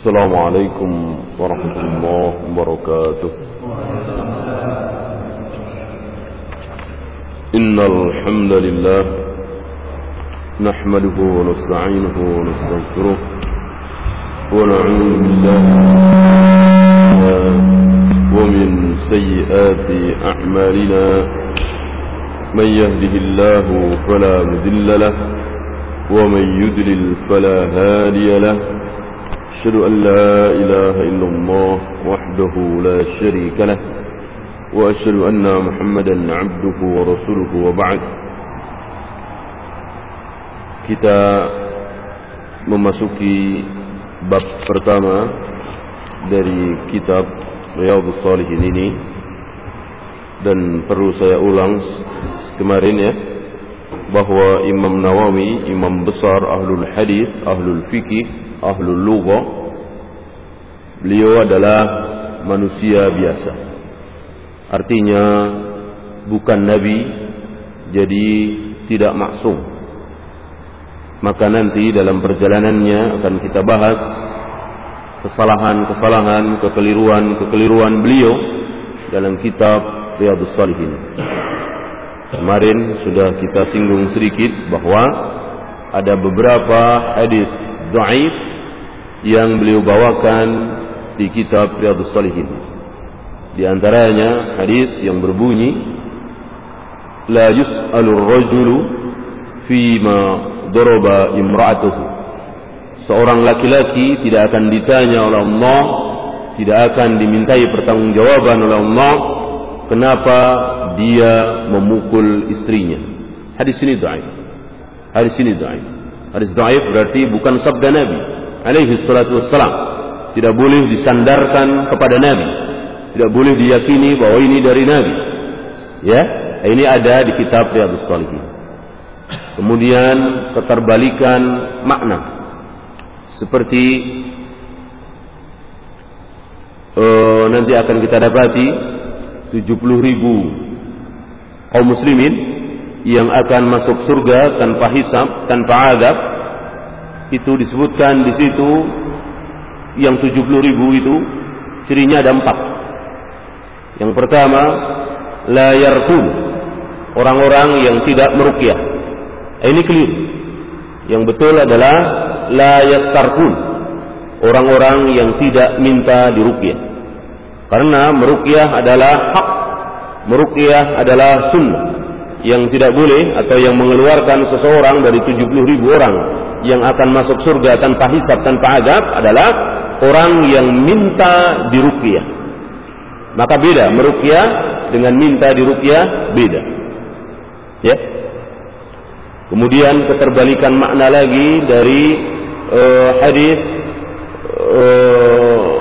السلام عليكم ورحمة الله وبركاته. إن الحمد لله نحمده ونستعينه ونستغفره ونعوذ بالله ومن سيئات أعمالنا. من يهده الله فلا مذل له ومن يدلل فلا هادي له. أشهد أن لا إله إلا الله وحده لا شريك له وأشهد أن محمدا عبده ورسوله وبعد kita memasuki bab pertama dari kitab Riyadhus Salihin ini dan perlu saya ulang kemarin ya bahwa Imam Nawawi imam besar ahlul hadis ahlul fikih ahlul lughah beliau adalah manusia biasa. Artinya bukan nabi jadi tidak maksum. Maka nanti dalam perjalanannya akan kita bahas kesalahan-kesalahan kekeliruan-kekeliruan beliau dalam kitab Riyadhus Salihin. Kemarin sudah kita singgung sedikit bahwa ada beberapa hadis dhaif yang beliau bawakan di kitab Riyadhus Salihin. Di antaranya hadis yang berbunyi La yus'alu ar-rajulu fima daraba imra'atuhu. Seorang laki-laki tidak akan ditanya oleh Allah, tidak akan dimintai pertanggungjawaban oleh Allah kenapa dia memukul istrinya. Hadis ini dhaif. Hadis ini dhaif. Hadis dhaif berarti bukan sabda Nabi alaihi salatu wassalam. Tidak boleh disandarkan kepada Nabi. Tidak boleh diyakini bahwa ini dari Nabi. Ya, ini ada di kitab Riyadhus Shalihin. Kemudian keterbalikan makna seperti uh, nanti akan kita dapati 70 ribu kaum muslimin yang akan masuk surga tanpa hisab, tanpa adab itu disebutkan di situ yang 70 ribu itu cirinya ada empat. Yang pertama, la yarkun orang-orang yang tidak merukyah. Ini keliru. Yang betul adalah la yastarkun orang-orang yang tidak minta dirukyah. Karena merukyah adalah hak, merukyah adalah sunnah yang tidak boleh atau yang mengeluarkan seseorang dari 70 ribu orang yang akan masuk surga tanpa hisab tanpa adab adalah orang yang minta dirukyah. Maka beda merukyah dengan minta dirukyah beda. Ya. Kemudian keterbalikan makna lagi dari uh, hadis uh,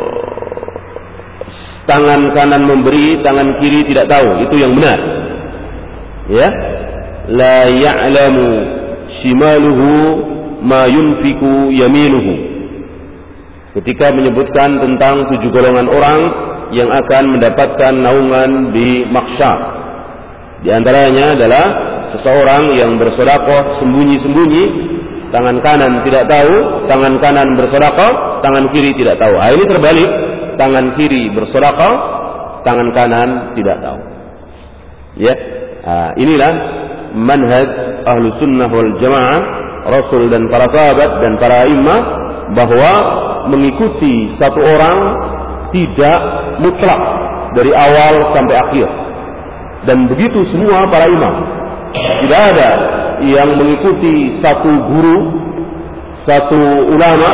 tangan kanan memberi, tangan kiri tidak tahu. Itu yang benar. Ya. La ya'lamu shimaluhu ma yunfiku yaminuhu. Ketika menyebutkan tentang tujuh golongan orang yang akan mendapatkan naungan di maksyar. Di antaranya adalah seseorang yang bersedekah sembunyi-sembunyi, tangan kanan tidak tahu, tangan kanan bersedekah, tangan kiri tidak tahu. Ah, ini terbalik, tangan kiri bersedekah, tangan kanan tidak tahu. Ya, ah, inilah manhaj ahlu sunnah wal jamaah, Rasul dan para sahabat dan para imam bahwa mengikuti satu orang tidak mutlak dari awal sampai akhir. Dan begitu semua para imam. Tidak ada yang mengikuti satu guru, satu ulama,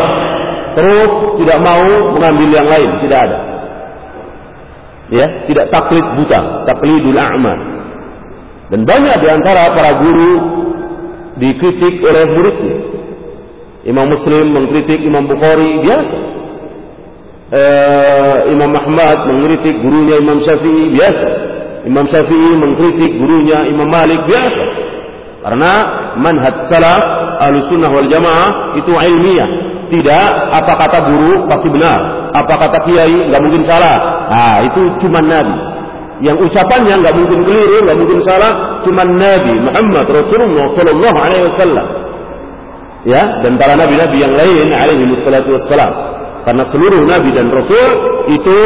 terus tidak mau mengambil yang lain. Tidak ada. Ya, tidak taklid buta, taklidul a'mal. Dan banyak di antara para guru dikritik oleh muridnya. Imam Muslim mengkritik Imam Bukhari biasa. Uh, Imam Ahmad mengkritik gurunya Imam Syafi'i biasa. Imam Syafi'i mengkritik gurunya Imam Malik biasa. Karena manhaj salaf sunnah wal jamaah itu ilmiah. Tidak apa kata guru pasti benar. Apa kata kiai nggak mungkin salah. Nah itu cuma Nabi. Yang ucapannya nggak mungkin keliru, nggak mungkin salah, cuma Nabi Muhammad Rasulullah Sallallahu Alaihi Wasallam. Ya, dan para nabi-nabi yang lain alaihi wassalam. Karena seluruh nabi dan rasul itu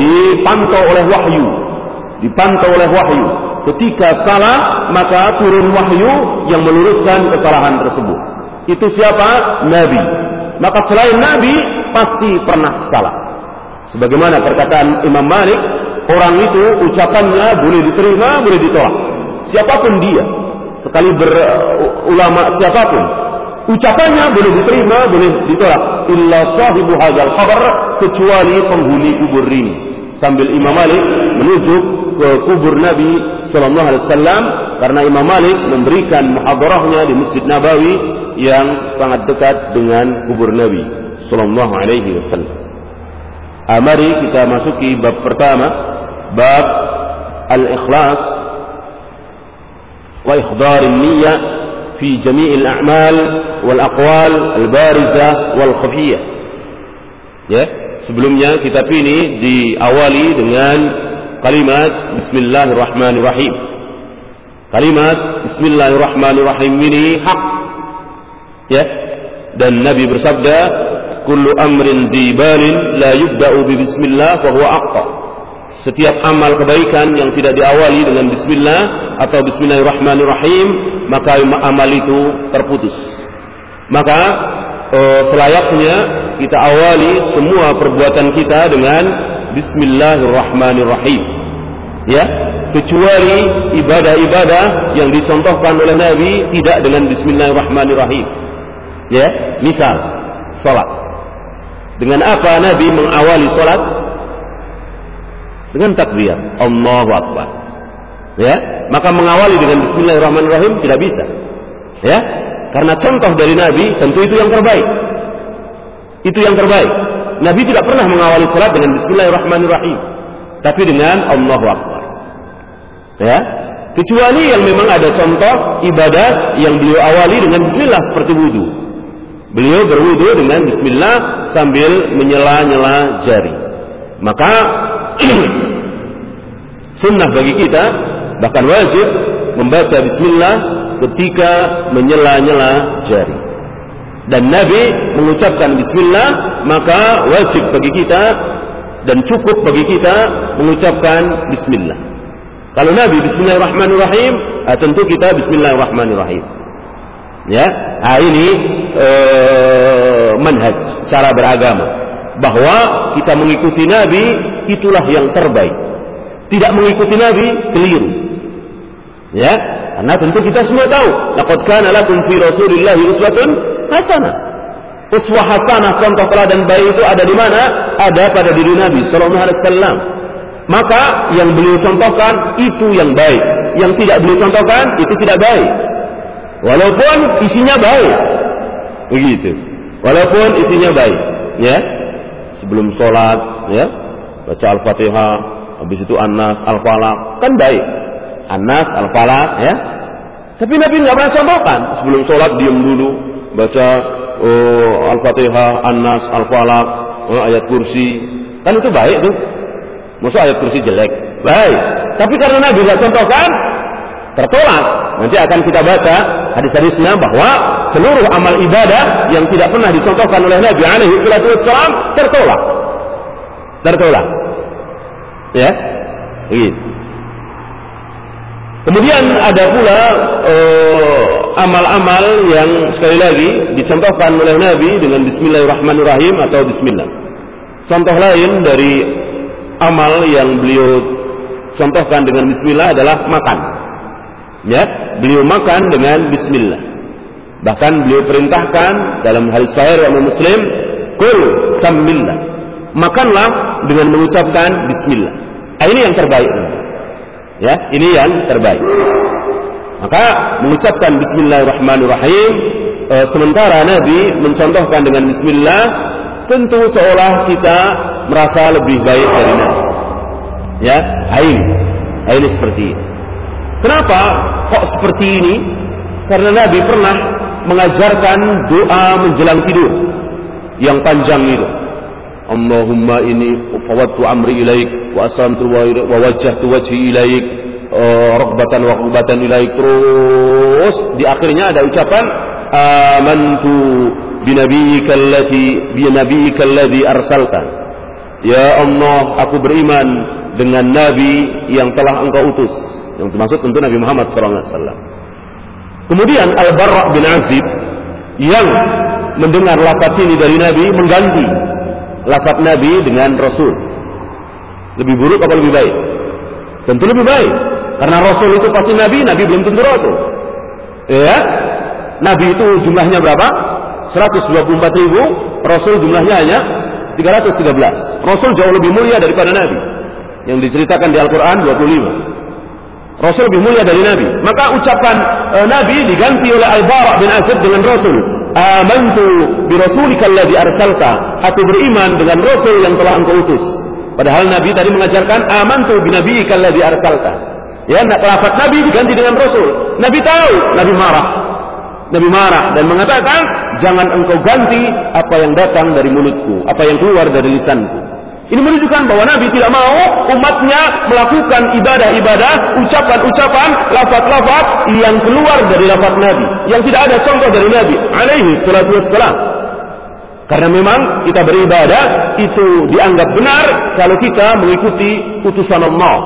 dipantau oleh wahyu. Dipantau oleh wahyu. Ketika salah, maka turun wahyu yang meluruskan kesalahan tersebut. Itu siapa? Nabi. Maka selain nabi, pasti pernah salah. Sebagaimana perkataan Imam Malik, orang itu ucapannya boleh diterima, boleh ditolak. Siapa pun dia, sekali berulama siapa pun, ucapannya boleh diterima, boleh ditolak. Illa sahibu hadzal khabar kecuali penghuni kubur ini. Sambil Imam Malik menuju ke kubur Nabi Sallallahu Alaihi Wasallam karena Imam Malik memberikan muhadarahnya di Masjid Nabawi yang sangat dekat dengan kubur Nabi Sallallahu Alaihi Wasallam. Ah, mari kita masuki bab pertama, bab al-ikhlas wa ikhdar niyyah fi jami' al-a'mal wal aqwal al-barizah wal khafiyah. Ya, sebelumnya kitab ini diawali dengan kalimat bismillahirrahmanirrahim. Kalimat bismillahirrahmanirrahim ini hak. Ya. Dan Nabi bersabda, "Kullu amrin dibalin la yubda'u bi bismillah wa huwa aqta." Setiap amal kebaikan yang tidak diawali dengan bismillah atau bismillahirrahmanirrahim maka amal itu terputus. Maka e, selayaknya kita awali semua perbuatan kita dengan bismillahirrahmanirrahim. Ya, kecuali ibadah-ibadah yang dicontohkan oleh Nabi tidak dengan bismillahirrahmanirrahim. Ya, misal salat. Dengan apa Nabi mengawali salat? Dengan takbir. Allahu Akbar. Ya, maka mengawali dengan Bismillahirrahmanirrahim tidak bisa. Ya, karena contoh dari Nabi tentu itu yang terbaik. Itu yang terbaik. Nabi tidak pernah mengawali salat dengan Bismillahirrahmanirrahim, tapi dengan Allahu Akbar. Ya, kecuali yang memang ada contoh ibadah yang beliau awali dengan Bismillah seperti wudhu. Beliau berwudhu dengan Bismillah sambil menyela-nyela jari. Maka sunnah bagi kita bahkan wajib membaca bismillah ketika menyela-nyela jari. Dan Nabi mengucapkan bismillah, maka wajib bagi kita dan cukup bagi kita mengucapkan bismillah. Kalau Nabi bismillahirrahmanirrahim, ah, tentu kita bismillahirrahmanirrahim. Ya, nah ini eh, manhaj cara beragama bahwa kita mengikuti Nabi itulah yang terbaik. Tidak mengikuti Nabi keliru. Ya, karena tentu kita semua tahu, laqad kana lakum fi Rasulillah uswatun hasanah. Uswah hasanah contoh teladan baik itu ada di mana? Ada pada diri Nabi sallallahu alaihi wasallam. Maka yang beliau contohkan itu yang baik, yang tidak beliau contohkan itu tidak baik. Walaupun isinya baik. Begitu. Walaupun isinya baik, ya. Sebelum sholat, ya, baca Al-Fatihah, habis itu An-Nas, Al-Falaq, kan baik Anas, Al-Falaq ya. Tapi Nabi nggak pernah contohkan. Sebelum sholat diam dulu, baca oh, Al-Fatihah, Anas, Al-Falaq, oh, ayat kursi. Kan itu baik tuh. Masa ayat kursi jelek? Baik. Tapi karena Nabi nggak contohkan, tertolak. Nanti akan kita baca hadis-hadisnya bahwa seluruh amal ibadah yang tidak pernah dicontohkan oleh Nabi alaihi wassalam tertolak. Tertolak. Ya. Gitu. Kemudian ada pula eh, amal-amal uh, yang sekali lagi dicontohkan oleh Nabi dengan Bismillahirrahmanirrahim atau Bismillah. Contoh lain dari amal yang beliau contohkan dengan Bismillah adalah makan. Ya, beliau makan dengan Bismillah. Bahkan beliau perintahkan dalam hal sahih yang Muslim, kul samillah. Makanlah dengan mengucapkan Bismillah. Nah, ini yang terbaik. Ya, ini yang terbaik. Maka mengucapkan Bismillahirrahmanirrahim e, sementara Nabi mencontohkan dengan Bismillah tentu seolah kita merasa lebih baik dari Nabi. Ya, ini, ini seperti ini. Kenapa kok seperti ini? Karena Nabi pernah mengajarkan doa menjelang tidur yang panjang itu. Allahumma ini fawattu amri ilaik wa aslamtu wa wajjahtu wajhi ilaik uh, ragbatan wa qubatan ilaik terus di akhirnya ada ucapan amantu بنبيك الذي بنبيك الذي أرسلت Ya Allah, aku beriman dengan Nabi yang telah engkau utus. Yang termasuk tentu Nabi Muhammad SAW. Kemudian Al-Barra bin Azib yang mendengar lafaz ini dari Nabi mengganti lafaz Nabi dengan Rasul. Lebih buruk apa lebih baik? Tentu lebih baik. Karena Rasul itu pasti Nabi, Nabi belum tentu Rasul. Ya, Nabi itu jumlahnya berapa? 124 ribu, Rasul jumlahnya hanya 313. Rasul jauh lebih mulia daripada Nabi. Yang diceritakan di Al-Quran 25. Rasul lebih mulia dari Nabi. Maka ucapan e, Nabi diganti oleh Al-Bara bin Azib dengan Rasul. Amantu bi rasulika alladhi arsalta. Aku beriman dengan Rasul yang telah engkau utus. Padahal Nabi tadi mengajarkan amantu bi nabiyyika alladhi arsalta. Ya, nak lafaz Nabi diganti dengan Rasul. Nabi tahu, Nabi marah. Nabi marah dan mengatakan, jangan engkau ganti apa yang datang dari mulutku, apa yang keluar dari lisanku. Ini menunjukkan bahwa Nabi tidak mau umatnya melakukan ibadah-ibadah, ucapan-ucapan, lafaz-lafaz yang keluar dari lafaz Nabi, yang tidak ada contoh dari Nabi alaihi salatu wassalam. Karena memang kita beribadah itu dianggap benar kalau kita mengikuti utusan Allah.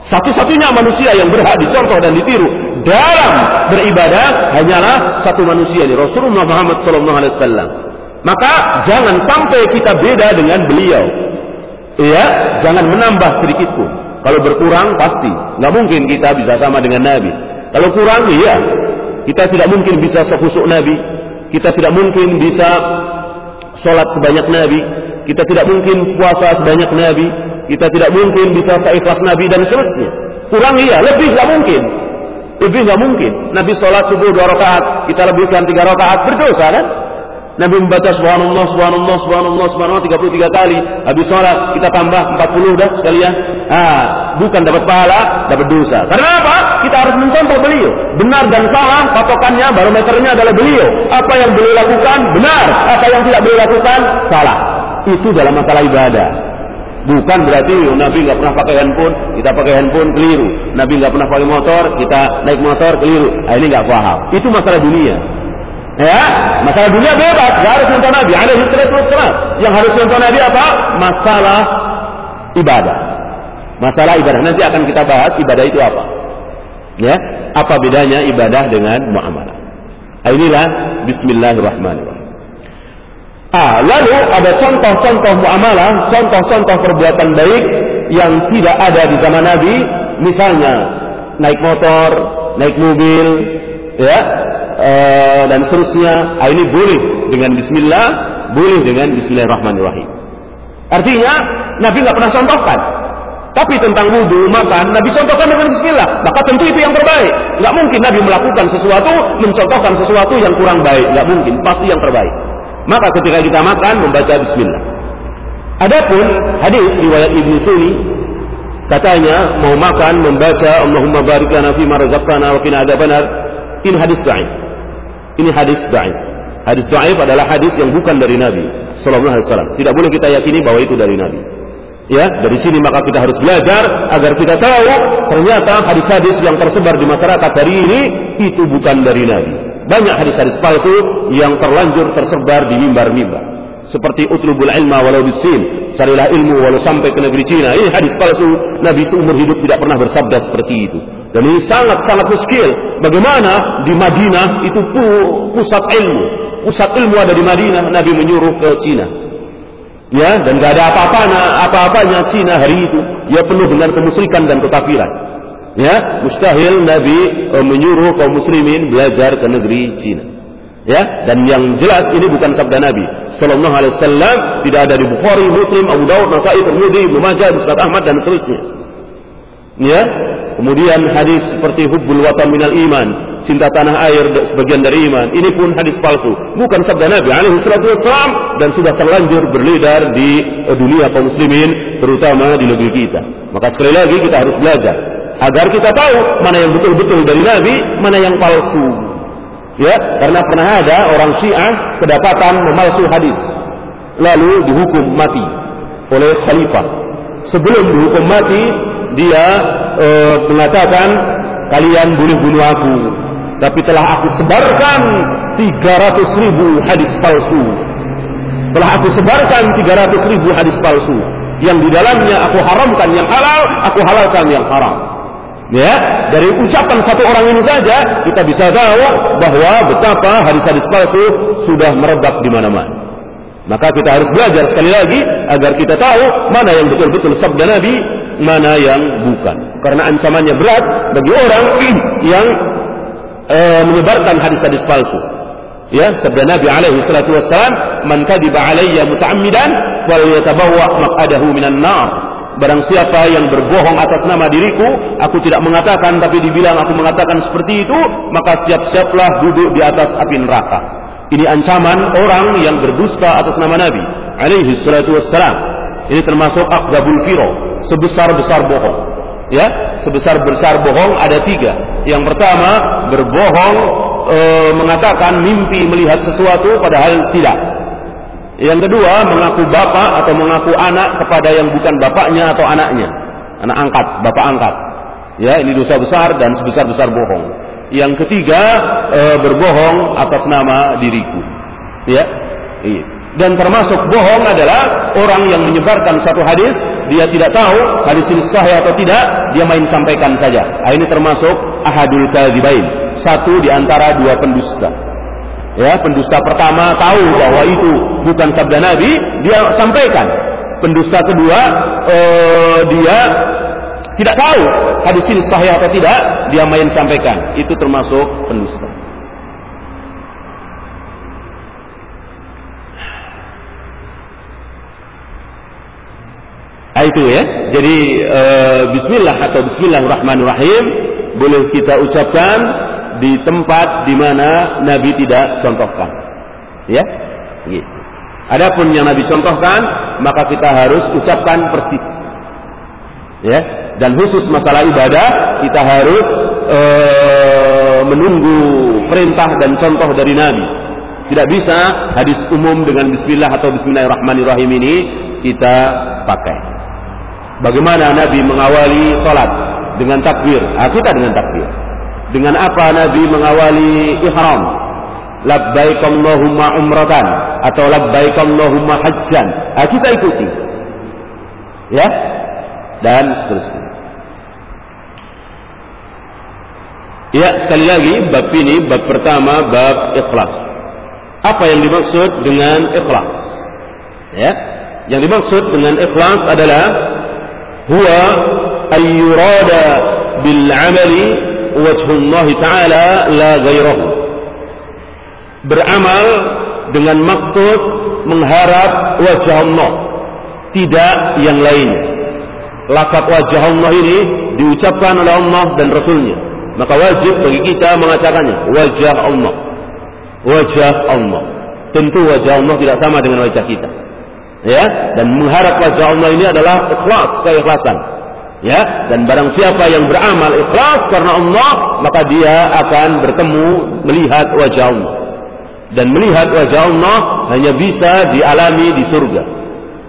Satu-satunya manusia yang berhak dicontoh dan ditiru dalam beribadah hanyalah satu manusia ini Rasulullah Muhammad wasallam. Maka jangan sampai kita beda dengan beliau. Iya, jangan menambah sedikit pun. Kalau berkurang pasti, nggak mungkin kita bisa sama dengan Nabi. Kalau kurang, iya, kita tidak mungkin bisa sekhusuk Nabi. Kita tidak mungkin bisa sholat sebanyak Nabi. Kita tidak mungkin puasa sebanyak Nabi. Kita tidak mungkin bisa seikhlas Nabi dan seterusnya. Kurang iya, lebih nggak mungkin. Lebih nggak mungkin. Nabi sholat subuh dua rakaat, kita lebihkan tiga rakaat berdosa kan? Nabi membaca subhanallah, subhanallah, subhanallah, subhanallah 33 kali. Habis sholat kita tambah 40 dah sekalian. Ah, bukan dapat pahala, dapat dosa. Karena apa? Kita harus mencontoh beliau. Benar dan salah, patokannya, barometernya adalah beliau. Apa yang beliau lakukan, benar. Apa yang tidak beliau lakukan, salah. Itu dalam masalah ibadah. Bukan berarti Nabi nggak pernah pakai handphone, kita pakai handphone keliru. Nabi nggak pernah pakai motor, kita naik motor keliru. Nah, ini nggak paham. Itu masalah dunia. Ya, masalah dunia bebas, nggak harus contoh Nabi. Ada wassalam. Yang harus contoh Nabi apa? Masalah ibadah. Masalah ibadah nanti akan kita bahas ibadah itu apa. Ya, apa bedanya ibadah dengan muamalah? Nah, inilah Bismillahirrahmanirrahim. Ah, lalu ada contoh-contoh muamalah, contoh-contoh perbuatan baik yang tidak ada di zaman Nabi, misalnya naik motor, naik mobil, ya, e, dan seterusnya. Ah, ini boleh dengan Bismillah, boleh dengan Bismillahirrahmanirrahim. Artinya Nabi nggak pernah contohkan. Tapi tentang wudhu, makan, Nabi contohkan dengan Bismillah. Maka tentu itu yang terbaik. Nggak mungkin Nabi melakukan sesuatu, mencontohkan sesuatu yang kurang baik. Nggak mungkin, pasti yang terbaik. Maka ketika kita makan membaca bismillah. Adapun hadis riwayat Ibnu Sunni katanya mau makan membaca Allahumma barik lana fi ma razaqtana wa qina adzabannar. Ini hadis dhaif. Ini hadis dhaif. Hadis dhaif adalah hadis yang bukan dari Nabi sallallahu alaihi wasallam. Tidak boleh kita yakini bahwa itu dari Nabi. Ya, dari sini maka kita harus belajar agar kita tahu ternyata hadis-hadis yang tersebar di masyarakat hari ini itu bukan dari Nabi. Banyak hadis-hadis palsu yang terlanjur tersebar di mimbar-mimbar. Seperti utlubul ilma walau bisin. Carilah ilmu walau sampai ke negeri Cina. Ini hadis palsu. Nabi seumur hidup tidak pernah bersabda seperti itu. Dan ini sangat-sangat muskil. Bagaimana di Madinah itu pusat ilmu. Pusat ilmu ada di Madinah. Nabi menyuruh ke Cina. Ya, dan gak ada apa-apanya, apa-apanya Cina hari itu. Ya penuh dengan kemusyrikan dan kekafiran. Ya, mustahil Nabi e, menyuruh kaum muslimin belajar ke negeri Cina. Ya, dan yang jelas ini bukan sabda Nabi sallallahu alaihi wasallam, tidak ada di Bukhari, Muslim, Abu Dawud, Nasai, Tirmidzi, Ibnu Majah, Musnad Ahmad dan seterusnya. Ya, kemudian hadis seperti hubbul watan minal iman, cinta tanah air sebagian dari iman. Ini pun hadis palsu, bukan sabda Nabi alaihi wasallam dan sudah terlanjur berledar di e, dunia kaum muslimin terutama di negeri kita. Maka sekali lagi kita harus belajar agar kita tahu mana yang betul-betul dari Nabi, mana yang palsu. Ya, karena pernah ada orang Syiah kedapatan memalsu hadis, lalu dihukum mati oleh khalifah. Sebelum dihukum mati, dia e, mengatakan kalian boleh bunuh aku, tapi telah aku sebarkan 300 ribu hadis palsu. Telah aku sebarkan 300 ribu hadis palsu. Yang di dalamnya aku haramkan yang halal, aku halalkan yang haram. Ya, dari ucapan satu orang ini saja kita bisa tahu bahwa betapa hadis-hadis palsu sudah merebak di mana-mana. Maka kita harus belajar sekali lagi agar kita tahu mana yang betul-betul sabda Nabi, mana yang bukan. Karena ancamannya berat bagi orang yang e, menyebarkan hadis-hadis palsu. Ya, sabda Nabi alaihi salatu wassalam, "Man kadiba alayya muta'ammidan wal yatabawwa maq'adahu minan nar." Barang siapa yang berbohong atas nama diriku, aku tidak mengatakan tapi dibilang aku mengatakan seperti itu, maka siap-siaplah duduk di atas api neraka. Ini ancaman orang yang berdusta atas nama Nabi alaihi salatu wassalam. Ini termasuk akdabul firo, sebesar-besar bohong. Ya, sebesar-besar bohong ada tiga. Yang pertama, berbohong e, mengatakan mimpi melihat sesuatu padahal tidak. Yang kedua, mengaku bapak atau mengaku anak kepada yang bukan bapaknya atau anaknya. Anak angkat, bapak angkat. Ya, ini dosa besar dan sebesar-besar bohong. Yang ketiga, e, berbohong atas nama diriku. Ya. Iya. Dan termasuk bohong adalah orang yang menyebarkan satu hadis, dia tidak tahu hadis ini sahih atau tidak, dia main sampaikan saja. Nah, ini termasuk ahadul kadzibain. Satu di antara dua pendusta. Ya, pendusta pertama tahu bahwa itu bukan sabda Nabi, dia sampaikan. Pendusta kedua, eh, dia tidak tahu hadis ini sahih atau tidak, dia main sampaikan. Itu termasuk pendusta. Nah, itu ya. Jadi e, Bismillah atau Bismillahirrahmanirrahim boleh kita ucapkan di tempat di mana Nabi tidak contohkan. Ya, gitu. Adapun yang Nabi contohkan, maka kita harus ucapkan persis. Ya, dan khusus masalah ibadah, kita harus ee, menunggu perintah dan contoh dari Nabi. Tidak bisa hadis umum dengan Bismillah atau Bismillahirrahmanirrahim ini kita pakai. Bagaimana Nabi mengawali sholat dengan takbir? Ah, kita dengan takbir. Dengan apa Nabi mengawali ihram? Labbaik Allahumma umratan atau labbaik Allahumma hajjan. Nah, kita ikuti. Ya. Dan seterusnya. Ya, sekali lagi bab ini bab pertama bab ikhlas. Apa yang dimaksud dengan ikhlas? Ya. Yang dimaksud dengan ikhlas adalah huwa ayyurada bil amali wajhullah taala la ghairahu. Beramal dengan maksud mengharap wajah Allah, tidak yang lain. Lafaz wajah Allah ini diucapkan oleh Allah dan Rasulnya. Maka wajib bagi kita mengatakannya wajah Allah. Wajah Allah. Tentu wajah Allah tidak sama dengan wajah kita. Ya, dan mengharap wajah Allah ini adalah ikhlas, keikhlasan ya dan barang siapa yang beramal ikhlas karena Allah maka dia akan bertemu melihat wajah Allah. Dan melihat wajah Allah hanya bisa dialami di surga.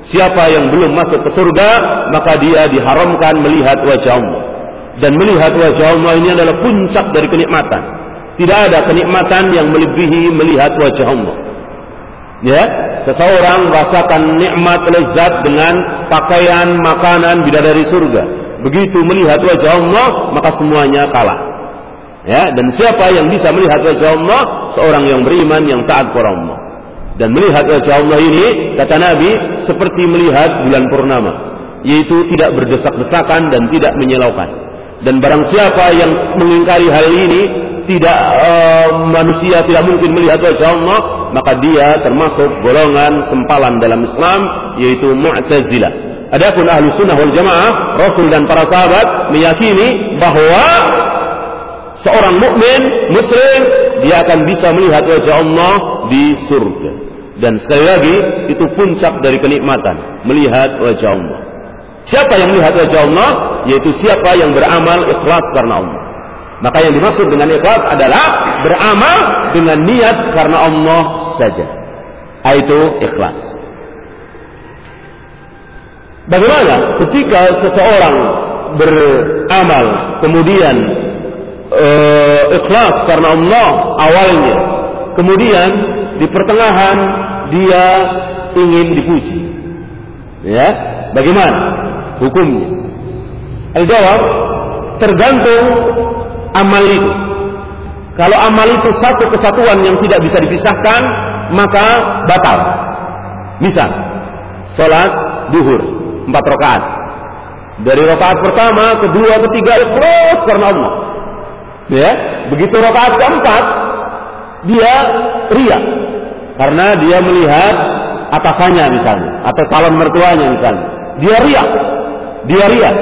Siapa yang belum masuk ke surga maka dia diharamkan melihat wajah Allah. Dan melihat wajah Allah ini adalah puncak dari kenikmatan. Tidak ada kenikmatan yang melebihi melihat wajah Allah. Ya seseorang merasakan nikmat lezat dengan pakaian makanan bidadari surga begitu melihat wajah Allah maka semuanya kalah. Ya, dan siapa yang bisa melihat wajah Allah? Seorang yang beriman yang taat kepada Allah. Dan melihat wajah Allah ini kata Nabi seperti melihat bulan purnama, yaitu tidak berdesak-desakan dan tidak menyilaukan. Dan barang siapa yang mengingkari hal ini, tidak uh, manusia tidak mungkin melihat wajah Allah, maka dia termasuk golongan sempalan dalam Islam yaitu Mu'tazilah. Adapun ahlu sunnah wal jamaah, Rasul dan para sahabat meyakini bahwa seorang mukmin muslim dia akan bisa melihat wajah Allah di surga. Dan sekali lagi itu puncak dari kenikmatan melihat wajah Allah. Siapa yang melihat wajah Allah? Yaitu siapa yang beramal ikhlas karena Allah. Maka yang dimaksud dengan ikhlas adalah beramal dengan niat karena Allah saja. Itu ikhlas. Bagaimana ketika seseorang beramal kemudian uh, ikhlas karena Allah awalnya kemudian di pertengahan dia ingin dipuji. Ya, bagaimana hukumnya? Al-jawab tergantung amal itu. Kalau amal itu satu kesatuan yang tidak bisa dipisahkan, maka batal. Misal, sholat duhur empat rakaat. Dari rakaat pertama, kedua, ketiga ikhlas karena Allah. Ya, begitu rakaat keempat, dia riak karena dia melihat atasannya misalnya atau calon mertuanya misalnya. Dia riak, dia riak,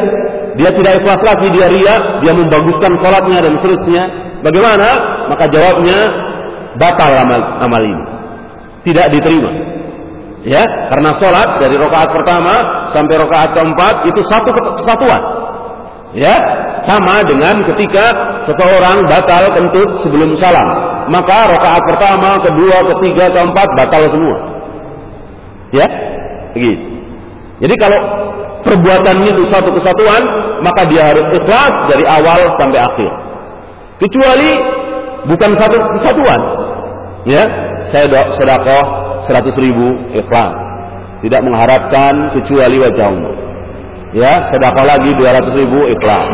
dia tidak ikhlas lagi, dia riak, dia membaguskan sholatnya dan seterusnya. Bagaimana? Maka jawabnya batal amal, amal ini, tidak diterima. Ya, karena sholat dari rakaat pertama sampai rakaat keempat itu satu kesatuan. Ya, sama dengan ketika seseorang batal kentut sebelum salam. Maka rakaat pertama, kedua, ketiga, keempat batal semua. Ya, begitu. Jadi kalau perbuatannya itu satu kesatuan, maka dia harus ikhlas dari awal sampai akhir. Kecuali bukan satu kesatuan. Ya, saya sedekah 100 ribu ikhlas. Tidak mengharapkan kecuali wajah Allah. Ya, sedekah lagi 200 ribu ikhlas.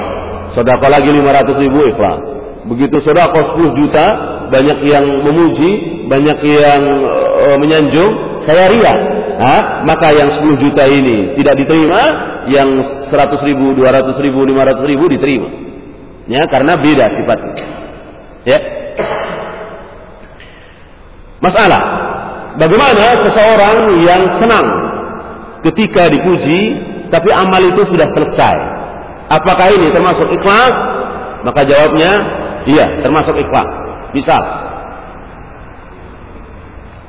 Sedekah lagi 500 ribu ikhlas. Begitu sedekah 10 juta, banyak yang memuji, banyak yang uh, menyanjung, saya ria. Nah, maka yang 10 juta ini tidak diterima, yang 100 ribu, 200 ribu, 500 ribu diterima. Ya, karena beda sifatnya. Ya. Masalah, bagaimana seseorang yang senang ketika dipuji, tapi amal itu sudah selesai. Apakah ini termasuk ikhlas? Maka jawabnya, iya, termasuk ikhlas. Misal,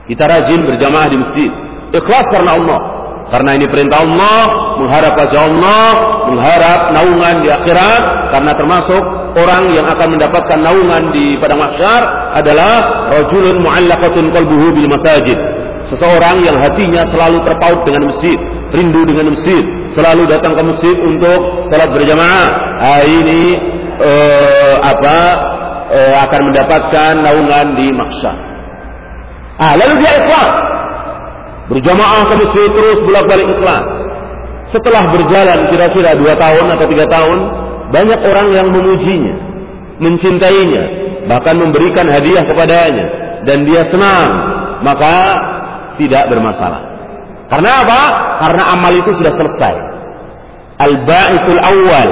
kita rajin berjamaah di masjid, ikhlas karena Allah. Karena ini perintah Allah, mengharap wajah Allah, mengharap naungan di akhirat, karena termasuk orang yang akan mendapatkan naungan di padang mahsyar adalah rajulun mu'allaqatun qalbuhu bil masajid. Seseorang yang hatinya selalu terpaut dengan masjid, rindu dengan masjid, selalu datang ke masjid untuk salat berjamaah. Ah, ini uh, apa uh, akan mendapatkan naungan di mahsyar. Ah, lalu dia ikhlas Berjamaah ke masjid terus bolak-balik ikhlas. Setelah berjalan kira-kira dua tahun atau tiga tahun, banyak orang yang memujinya, mencintainya, bahkan memberikan hadiah kepadanya, dan dia senang, maka tidak bermasalah. Karena apa? Karena amal itu sudah selesai. Al-ba'itul awal,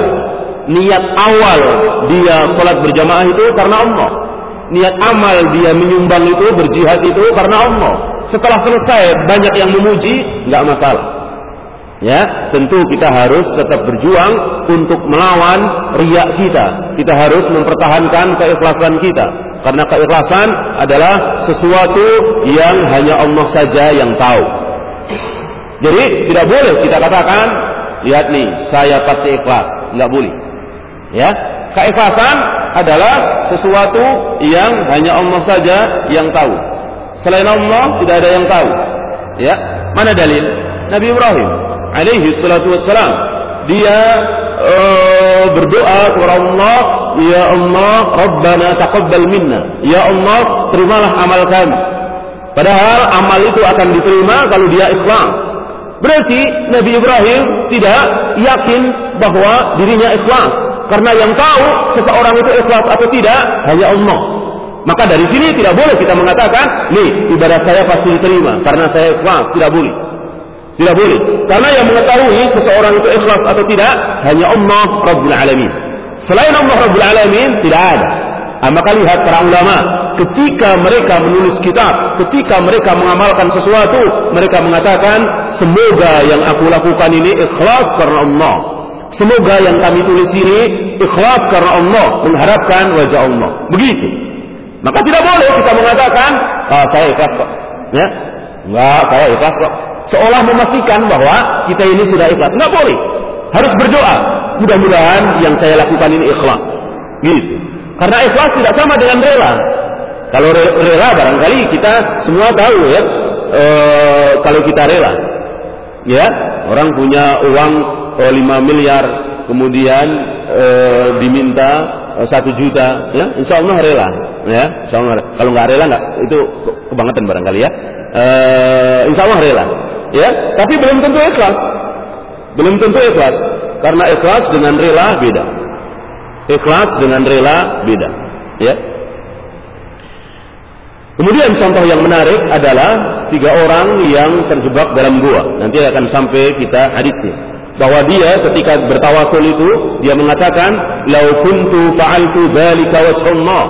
niat awal dia sholat berjamaah itu karena Allah. Niat amal dia menyumbang itu, berjihad itu karena Allah setelah selesai banyak yang memuji, nggak masalah. Ya, tentu kita harus tetap berjuang untuk melawan riak kita. Kita harus mempertahankan keikhlasan kita. Karena keikhlasan adalah sesuatu yang hanya Allah saja yang tahu. Jadi tidak boleh kita katakan, lihat nih, saya pasti ikhlas. Nggak boleh. Ya, keikhlasan adalah sesuatu yang hanya Allah saja yang tahu. Selain Allah tidak ada yang tahu. Ya, mana dalil? Nabi Ibrahim alaihi salatu wassalam dia uh, berdoa kepada Allah, ya Allah, Rabbana taqabbal minna. Ya Allah, terimalah amal kami. Padahal amal itu akan diterima kalau dia ikhlas. Berarti Nabi Ibrahim tidak yakin bahwa dirinya ikhlas. Karena yang tahu seseorang itu ikhlas atau tidak hanya Allah. Maka dari sini tidak boleh kita mengatakan, nih ibadah saya pasti diterima karena saya ikhlas, tidak boleh. Tidak boleh. Karena yang mengetahui seseorang itu ikhlas atau tidak hanya Allah Rabbul Alamin. Selain Allah Rabbul Alamin tidak ada. Ah, maka lihat para ulama ketika mereka menulis kitab, ketika mereka mengamalkan sesuatu, mereka mengatakan semoga yang aku lakukan ini ikhlas karena Allah. Semoga yang kami tulis ini ikhlas karena Allah, mengharapkan wajah Allah. Begitu. Maka tidak boleh kita mengatakan, ah, saya ikhlas kok. Ya, enggak, saya ikhlas kok. Seolah memastikan bahwa kita ini sudah ikhlas. Enggak boleh. Harus berdoa. Mudah-mudahan yang saya lakukan ini ikhlas. Gitu. Karena ikhlas tidak sama dengan rela. Kalau rela barangkali kita semua tahu ya. E, kalau kita rela. Ya, orang punya uang e, 5 miliar kemudian e, diminta satu juta, ya, insya Allah rela, ya, insya. Kalau nggak rela nggak itu kebangetan barangkali ya. E, insya Allah rela, ya. Tapi belum tentu ikhlas, belum tentu ikhlas, karena ikhlas dengan rela beda. Ikhlas dengan rela beda, ya. Kemudian contoh yang menarik adalah tiga orang yang terjebak dalam gua. Nanti akan sampai kita hadisnya bahwa dia ketika bertawasul itu dia mengatakan lau kuntu fa'altu dzalika wajhallah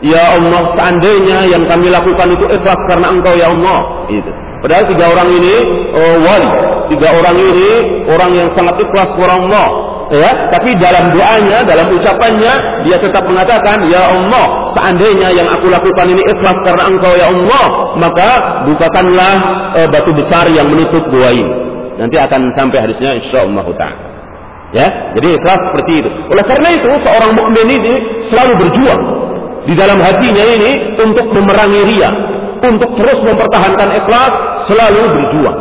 ya Allah seandainya yang kami lakukan itu ikhlas karena engkau ya Allah. Itu padahal tiga orang ini oh, wali. Tiga orang ini orang yang sangat ikhlas kepada Allah. Ya tapi dalam doanya dalam ucapannya dia tetap mengatakan ya Allah seandainya yang aku lakukan ini ikhlas karena engkau ya Allah maka bukakanlah uh, batu besar yang menutup gua ini. Nanti akan sampai hadisnya insyaallah taala. Ya, jadi ikhlas seperti itu. Oleh karena itu seorang mukmin ini selalu berjuang di dalam hatinya ini untuk memerangi ria, untuk terus mempertahankan ikhlas, selalu berjuang.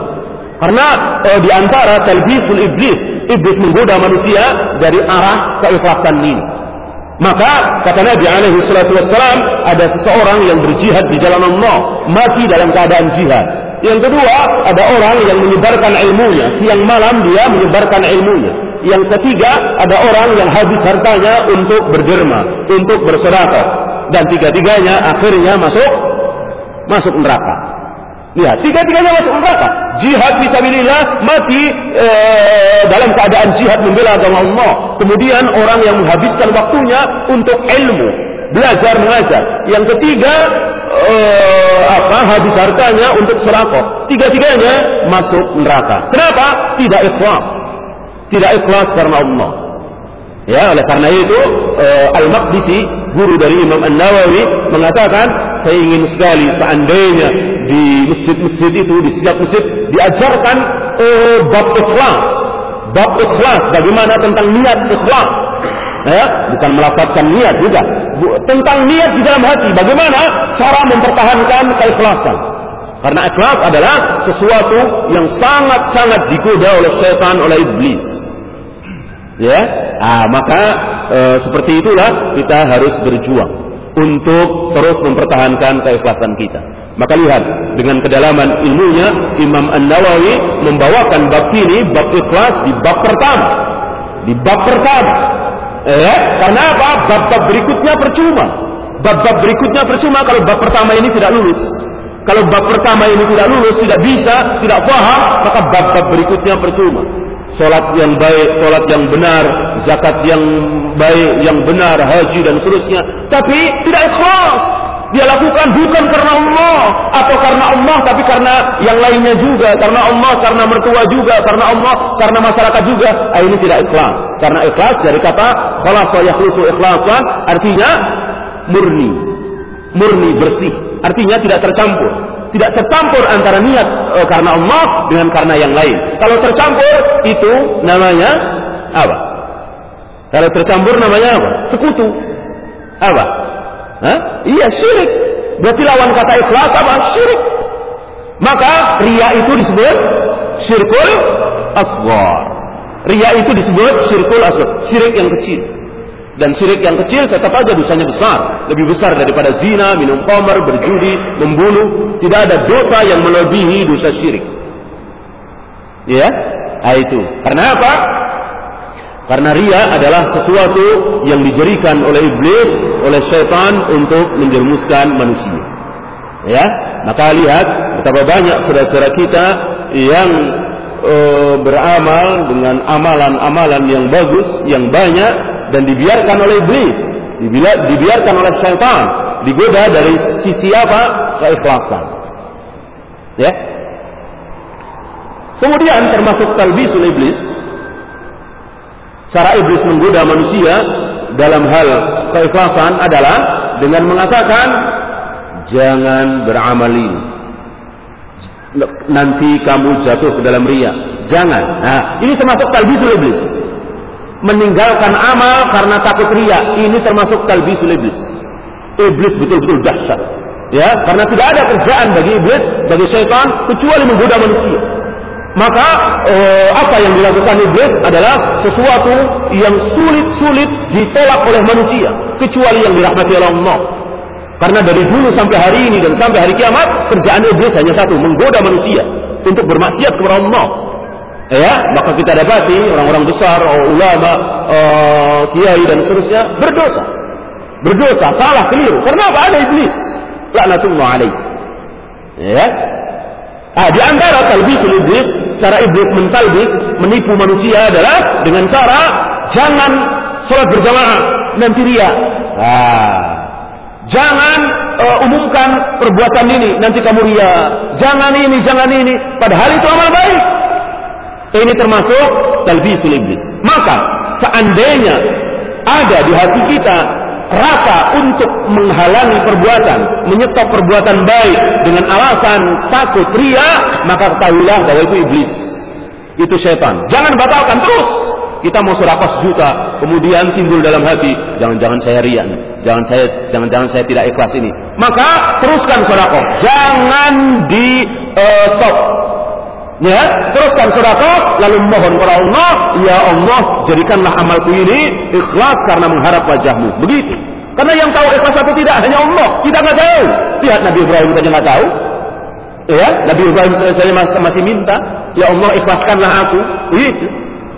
Karena eh, di antara talbisul iblis, iblis menggoda manusia dari arah keikhlasan ini. Maka kata Nabi alaihi salatu wassalam ada seseorang yang berjihad di jalan Allah, mati dalam keadaan jihad. Yang kedua, ada orang yang menyebarkan ilmunya. Siang malam dia menyebarkan ilmunya. Yang ketiga, ada orang yang habis hartanya untuk berderma, untuk bersedekah. Dan tiga-tiganya akhirnya masuk masuk neraka. Ya, tiga-tiganya masuk neraka. Jihad fisabilillah mati ee, dalam keadaan jihad membela agama Allah. Kemudian orang yang menghabiskan waktunya untuk ilmu, belajar mengajar. Yang ketiga uh, apa habis hartanya untuk serakoh. Tiga-tiganya masuk neraka. Kenapa? Tidak ikhlas. Tidak ikhlas karena Allah. Ya, oleh karena itu uh, Al-Maqdisi, guru dari Imam An-Nawawi mengatakan, saya ingin sekali seandainya di masjid-masjid itu, di setiap masjid diajarkan uh, bab ikhlas. Bab ikhlas, bagaimana tentang niat ikhlas? Ya, bukan melafatkan niat juga. Tentang niat di dalam hati bagaimana cara mempertahankan keikhlasan? Karena ikhlas adalah sesuatu yang sangat-sangat digoda oleh setan oleh iblis. Ya ah, maka e, seperti itulah kita harus berjuang untuk terus mempertahankan keikhlasan kita maka lihat dengan kedalaman ilmunya Imam An-Nawawi membawakan bab ini bab ikhlas di bab pertama di bab pertama Eh, karena apa? Bab-bab berikutnya percuma. Bab-bab berikutnya percuma kalau bab pertama ini tidak lulus. Kalau bab pertama ini tidak lulus, tidak bisa, tidak paham, maka bab-bab berikutnya percuma. Salat yang baik, salat yang benar, zakat yang baik, yang benar, haji dan seterusnya. Tapi tidak ikhlas. Dia lakukan bukan karena Allah atau karena Allah tapi karena yang lainnya juga. Karena Allah karena mertua juga. Karena Allah karena masyarakat juga. Ah, ini tidak ikhlas. Karena ikhlas dari kata khalasa yakhlusu ikhlasan artinya murni. Murni bersih. Artinya tidak tercampur tidak tercampur antara niat e, karena Allah dengan karena yang lain kalau tercampur itu namanya apa kalau tercampur namanya apa sekutu apa Hah? Iya syirik. Berarti lawan kata ikhlas apa? Syirik. Maka ria itu disebut syirkul asghar. Ria itu disebut syirkul asghar, syirik yang kecil. Dan syirik yang kecil tetap aja dosanya besar, lebih besar daripada zina, minum khamar, berjudi, membunuh. Tidak ada dosa yang melebihi dosa syirik. Ya, nah, itu. Karena apa? Karena ria adalah sesuatu yang dijadikan oleh iblis, oleh setan untuk menjerumuskan manusia. Ya, maka lihat betapa banyak saudara-saudara kita yang e, beramal dengan amalan-amalan yang bagus, yang banyak dan dibiarkan oleh iblis, dibiarkan oleh setan, digoda dari sisi apa? keikhlasan. Ya. Kemudian termasuk talbisul iblis Cara iblis menggoda manusia dalam hal keikhlasan adalah dengan mengatakan jangan beramal ini. Nanti kamu jatuh ke dalam ria. Jangan. Nah, ini termasuk talbisul iblis. Meninggalkan amal karena takut ria. Ini termasuk talbisul iblis. Iblis betul-betul dahsyat. Ya, karena tidak ada kerjaan bagi iblis, bagi syaitan kecuali menggoda manusia. Maka eh, apa yang dilakukan iblis adalah sesuatu yang sulit-sulit ditolak oleh manusia kecuali yang dirahmati oleh Allah. Karena dari dulu sampai hari ini dan sampai hari kiamat kerjaan iblis hanya satu, menggoda manusia untuk bermaksiat kepada Allah. Ya, maka kita dapati orang-orang besar, ulama, uh, kiai dan seterusnya berdosa. Berdosa, salah, keliru. Karena apa? Ada iblis. Laknatullah alaih. Ya, Ah, di antara talbisul iblis, cara iblis mentalbis, menipu manusia adalah dengan cara jangan sholat berjamaah nanti ria. Ah, jangan uh, umumkan perbuatan ini nanti kamu ria. Jangan ini, jangan ini. Padahal itu amal baik. Ini termasuk talbisul iblis. Maka seandainya ada di hati kita rasa untuk menghalangi perbuatan, menyetop perbuatan baik dengan alasan takut ria, maka ketahuilah bahwa itu iblis. Itu setan. Jangan batalkan terus. Kita mau serapas juta, kemudian timbul dalam hati, jangan-jangan saya ria, jangan saya, jangan-jangan saya tidak ikhlas ini. Maka teruskan sedekah, jangan di uh, stop, Ya, teruskan sedekah lalu mohon kepada Allah, ya Allah, jadikanlah amalku ini ikhlas karena mengharap wajahmu. Begitu. Karena yang tahu ikhlas atau tidak hanya Allah. Kita nggak tahu. Lihat Nabi Ibrahim saja nggak tahu. Ya, Nabi Ibrahim saja masih, minta, ya Allah ikhlaskanlah aku. Begitu.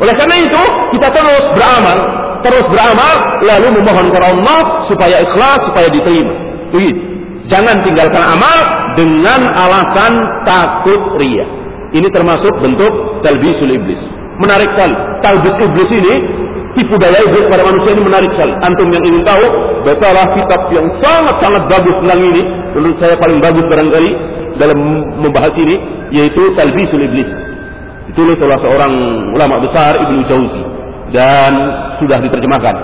Oleh karena itu, kita terus beramal, terus beramal, lalu memohon kepada Allah supaya ikhlas, supaya diterima. Begitu. Jangan tinggalkan amal dengan alasan takut ria. Ini termasuk bentuk talbisul iblis. Menarik sekali. Talbis iblis ini tipu daya iblis pada manusia ini menarik sekali. Antum yang ingin tahu, bacalah kitab yang sangat-sangat bagus tentang ini. Menurut saya paling bagus barangkali dalam membahas ini, yaitu Talbisul Iblis. Ditulis oleh seorang ulama besar Ibnu Jauzi dan sudah diterjemahkan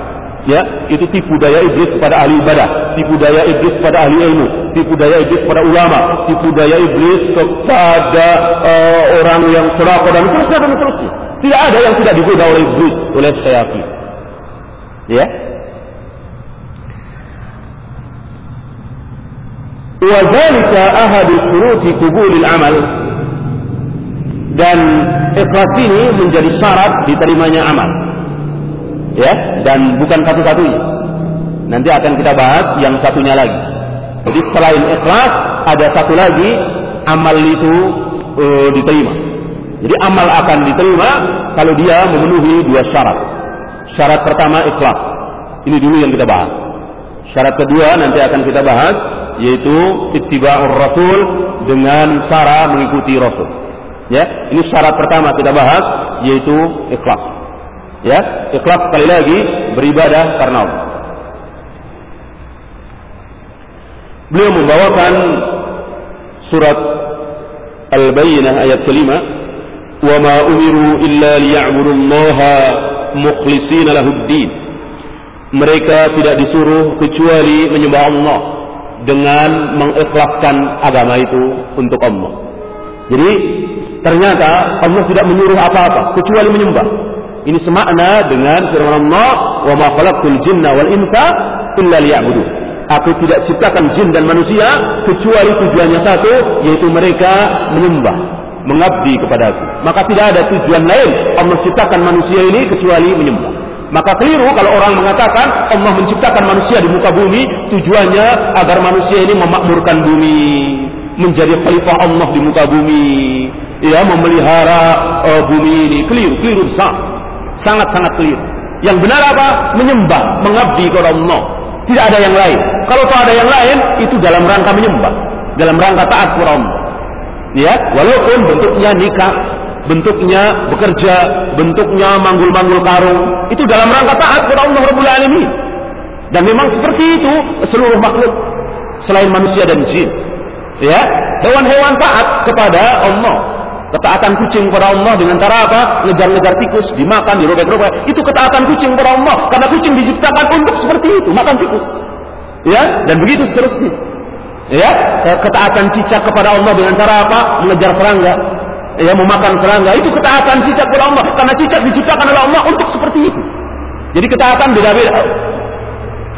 ya itu tipu daya iblis kepada ahli ibadah, tipu daya iblis kepada ahli ilmu, tipu daya iblis kepada ulama, tipu daya iblis kepada uh, orang yang celaka dan seterusnya dan seterusnya. Tidak ada yang tidak digoda oleh iblis, oleh syaitan. Ya. وذلك أحد شروط قبول العمل dan ikhlas ini menjadi syarat diterimanya amal ya dan bukan satu-satunya. Nanti akan kita bahas yang satunya lagi. Jadi selain ikhlas ada satu lagi amal itu uh, diterima. Jadi amal akan diterima kalau dia memenuhi dua syarat. Syarat pertama ikhlas. Ini dulu yang kita bahas. Syarat kedua nanti akan kita bahas yaitu ittiba'ur rasul dengan cara mengikuti rasul. Ya ini syarat pertama kita bahas yaitu ikhlas Ya, ikhlas sekali lagi beribadah karena Allah. Beliau membawakan surat Al-Bayyinah ayat kelima, "Wa ma umiru illa liya'budu Allah mukhlishina lahud-din." Mereka tidak disuruh kecuali menyembah Allah dengan mengikhlaskan agama itu untuk Allah. Jadi ternyata Allah tidak menyuruh apa-apa kecuali menyembah. Ini semakna dengan firman Allah, "Wa ma khalaqtul jinna wal insa illa liya'budu." Aku tidak ciptakan jin dan manusia kecuali tujuannya satu, yaitu mereka menyembah, mengabdi kepadaku. Maka tidak ada tujuan lain Allah menciptakan manusia ini kecuali menyembah. Maka keliru kalau orang mengatakan Allah menciptakan manusia di muka bumi tujuannya agar manusia ini memakmurkan bumi, menjadi khalifah Allah di muka bumi, ya memelihara uh, bumi ini. Keliru, keliru besar. Sangat-sangat keliru. Yang benar apa? Menyembah, mengabdi kepada Allah. Tidak ada yang lain. Kalau tak ada yang lain, itu dalam rangka menyembah. Dalam rangka taat kepada Allah. Ya, walaupun bentuknya nikah, bentuknya bekerja, bentuknya manggul-manggul karung, itu dalam rangka taat kepada Allah Rabbul Alamin. Dan memang seperti itu seluruh makhluk selain manusia dan jin. Ya, hewan-hewan taat kepada Allah. Ketaatan kucing kepada Allah dengan cara apa? Ngejar-ngejar tikus, dimakan, dirobek-robek. Itu ketaatan kucing kepada Allah. Karena kucing diciptakan untuk seperti itu, makan tikus. Ya, dan begitu seterusnya. Ya, ketaatan cicak kepada Allah dengan cara apa? Mengejar serangga. Ya, memakan serangga. Itu ketaatan cicak kepada Allah. Karena cicak diciptakan oleh Allah untuk seperti itu. Jadi ketaatan beda-beda.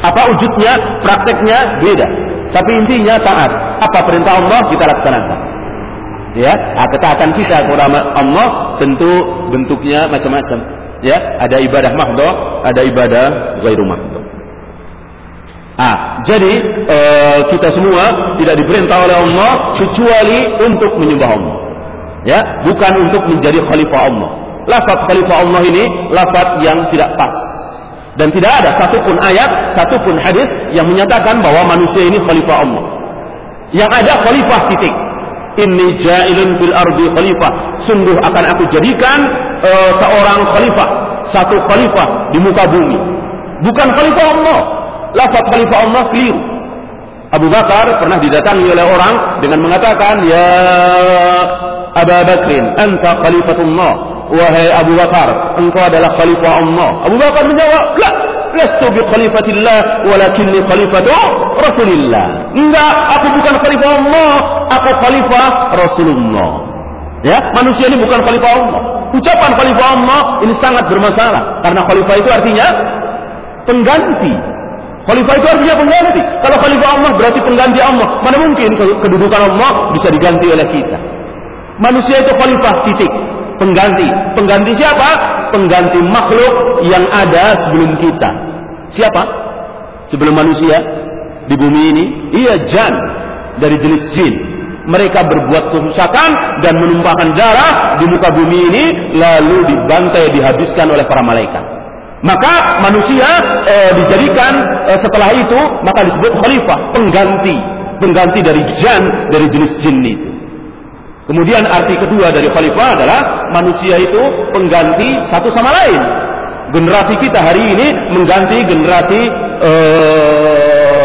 Apa wujudnya, prakteknya beda. Tapi intinya taat. Apa perintah Allah kita laksanakan. Ya, nah, ketaatan kita kepada Allah tentu bentuknya macam-macam. Ya, ada ibadah mahdoh, ada ibadah ghairu mahdoh. Ah, jadi uh, kita semua tidak diperintah oleh Allah kecuali untuk menyembah Allah. Ya, bukan untuk menjadi khalifah Allah. Lafaz khalifah Allah ini lafaz yang tidak pas. Dan tidak ada satupun ayat, satupun hadis yang menyatakan bahwa manusia ini khalifah Allah. Yang ada khalifah titik. Inni ja'ilun fil ardi khalifah. Sungguh akan aku jadikan uh, seorang khalifah, satu khalifah di muka bumi. Bukan khalifah Allah. Lafaz khalifah Allah keliru. Abu Bakar pernah didatangi oleh orang dengan mengatakan, Ya Abu Bakrin, anta khalifatullah. Wahai Abu Bakar, engkau adalah khalifah Allah. Abu Bakar menjawab, La, lastu bi khalifatillah, walakinni khalifatu Rasulillah. Enggak, aku bukan khalifah Allah, aku khalifah Rasulullah. Ya, manusia ini bukan khalifah Allah. Ucapan khalifah Allah ini sangat bermasalah karena khalifah itu artinya pengganti. Khalifah itu artinya pengganti. Kalau khalifah Allah berarti pengganti Allah. Mana mungkin kedudukan Allah bisa diganti oleh kita? Manusia itu khalifah titik. Pengganti. Pengganti siapa? Pengganti makhluk yang ada sebelum kita. Siapa? Sebelum manusia di bumi ini? Iya, jan dari jenis jin. Mereka berbuat kerusakan dan menumpahkan darah di muka bumi ini lalu dibantai dihabiskan oleh para malaikat. Maka manusia e, dijadikan e, setelah itu maka disebut khalifah, pengganti, pengganti dari jan dari jenis jin itu. Kemudian arti kedua dari khalifah adalah manusia itu pengganti satu sama lain. Generasi kita hari ini mengganti generasi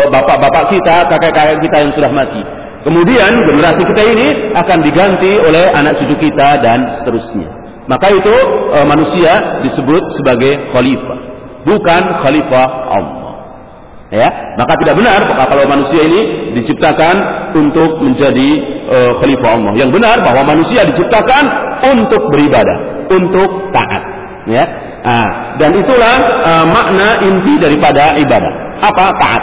bapak-bapak kita, kakek-kakek kita yang sudah mati. Kemudian generasi kita ini akan diganti oleh anak cucu kita dan seterusnya. Maka itu e, manusia disebut sebagai khalifah, bukan khalifah Allah. Ya, maka tidak benar kalau manusia ini diciptakan untuk menjadi e, khalifah Allah. Yang benar bahwa manusia diciptakan untuk beribadah, untuk taat. Ya, nah, dan itulah e, makna inti daripada ibadah. Apa taat?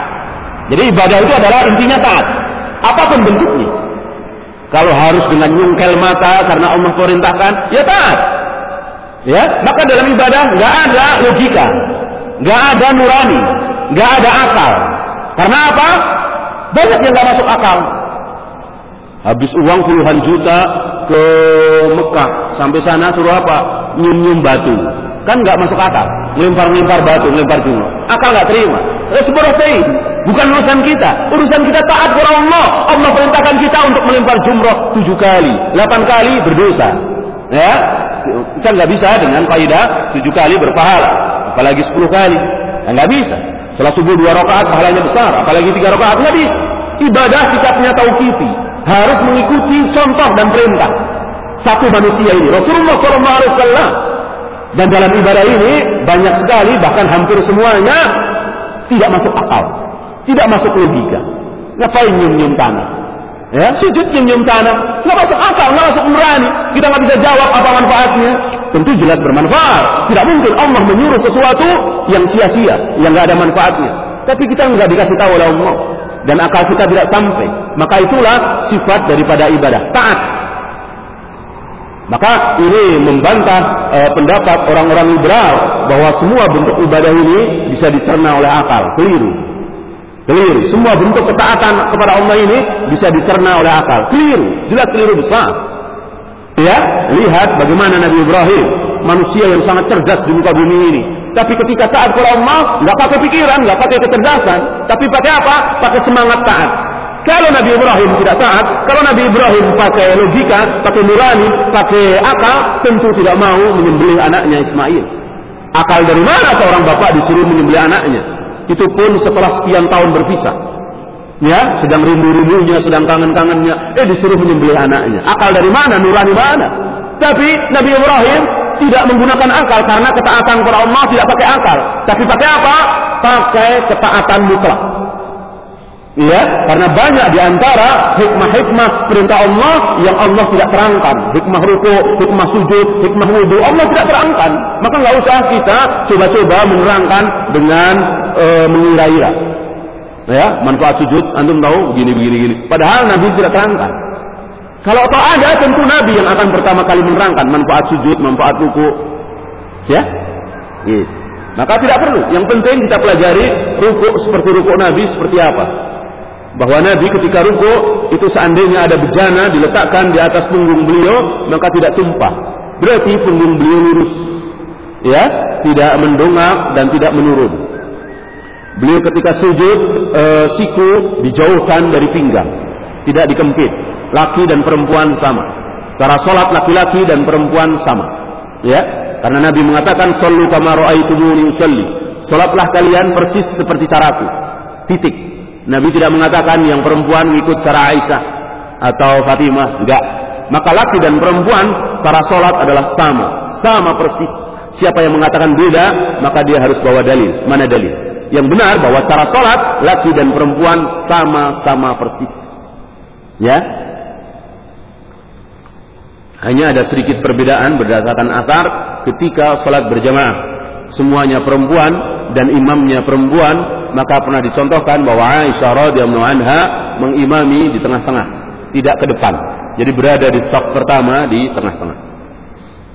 Jadi ibadah itu adalah intinya taat apa pun bentuknya. Kalau harus dengan nyungkel mata karena Allah perintahkan, ya taat. Ya, maka dalam ibadah nggak ada logika, nggak ada nurani, nggak ada akal. Karena apa? Banyak yang nggak masuk akal. Habis uang puluhan juta ke Mekah, sampai sana suruh apa? Nyum-nyum batu. Kan nggak masuk akal. Lempar-lempar batu, lempar jumlah. Akal nggak terima. Berarti Bukan urusan kita. Urusan kita taat kepada Allah. Allah perintahkan kita untuk melempar jumroh tujuh kali. Delapan kali berdosa. Ya, kita nggak bisa dengan kaidah tujuh kali berpahala. Apalagi sepuluh kali. Nggak bisa. Setelah subuh dua rakaat pahalanya besar. Apalagi tiga rakaat bisa. Ibadah sikapnya tauqifi. Harus mengikuti contoh dan perintah. Satu manusia ini. Rasulullah SAW. Dan dalam ibadah ini banyak sekali bahkan hampir semuanya tidak masuk akal. Tidak masuk logika. Ngapain nyium-nyium tanah? Ya, sujud nyium-nyium tanah. Nggak masuk akal, nggak masuk nurani. Kita nggak bisa jawab apa manfaatnya. Tentu jelas bermanfaat. Tidak mungkin Allah menyuruh sesuatu yang sia-sia, yang nggak ada manfaatnya. Tapi kita nggak dikasih tahu oleh Allah. Dan akal kita tidak sampai. Maka itulah sifat daripada ibadah. Taat. Maka ini membantah e, pendapat orang-orang liberal bahwa semua bentuk ibadah ini bisa dicerna oleh akal. Keliru. Keliru. Semua bentuk ketaatan kepada Allah ini bisa dicerna oleh akal. Keliru. Jelas keliru besar. Ya, lihat bagaimana Nabi Ibrahim, manusia yang sangat cerdas di muka bumi ini. Tapi ketika taat kepada Allah, nggak pakai pikiran, nggak pakai kecerdasan, tapi pakai apa? Pakai semangat taat. Kalau Nabi Ibrahim tidak taat, kalau Nabi Ibrahim pakai logika, pakai nurani, pakai akal, tentu tidak mau menyembelih anaknya Ismail. Akal dari mana seorang bapak disuruh menyembelih anaknya? Itu pun setelah sekian tahun berpisah. Ya, sedang rindu-rindunya, sedang kangen-kangennya, eh disuruh menyembelih anaknya. Akal dari mana? Nurani mana? Tapi Nabi Ibrahim tidak menggunakan akal karena ketaatan kepada Allah tidak pakai akal. Tapi pakai apa? Pakai ketaatan mutlak. Ya, karena banyak di antara hikmah-hikmah perintah Allah yang Allah tidak terangkan. Hikmah ruku, hikmah sujud, hikmah wudhu, Allah tidak terangkan. Maka nggak usah kita coba-coba menerangkan dengan e, mengira-ira. Ya, manfaat sujud, antum tahu begini begini begini. Padahal Nabi tidak terangkan. Kalau tak ada tentu Nabi yang akan pertama kali menerangkan manfaat sujud, manfaat ruku. Ya? Gitu. Maka tidak perlu. Yang penting kita pelajari ruku seperti ruku Nabi seperti apa. Bahwa Nabi ketika ruku itu seandainya ada bejana diletakkan di atas punggung beliau maka tidak tumpah. Berarti punggung beliau lurus. Ya, tidak mendongak dan tidak menurun. Beliau ketika sujud e, siku dijauhkan dari pinggang, tidak dikempit. Laki dan perempuan sama. Cara sholat laki-laki dan perempuan sama. Ya, karena Nabi mengatakan sallu kama raaitumuni usalli. Salatlah kalian persis seperti caraku. Titik. Nabi tidak mengatakan yang perempuan ikut cara Aisyah atau Fatimah, enggak. Maka laki dan perempuan cara salat adalah sama, sama persis. Siapa yang mengatakan beda, maka dia harus bawa dalil. Mana dalil? Yang benar bahwa cara salat laki dan perempuan sama-sama persis. Ya, hanya ada sedikit perbedaan berdasarkan asar ketika sholat berjamaah. Semuanya perempuan dan imamnya perempuan, maka pernah dicontohkan bahwa Aisyah radhiyallahu anha mengimami di tengah-tengah, tidak ke depan. Jadi berada di stok pertama di tengah-tengah.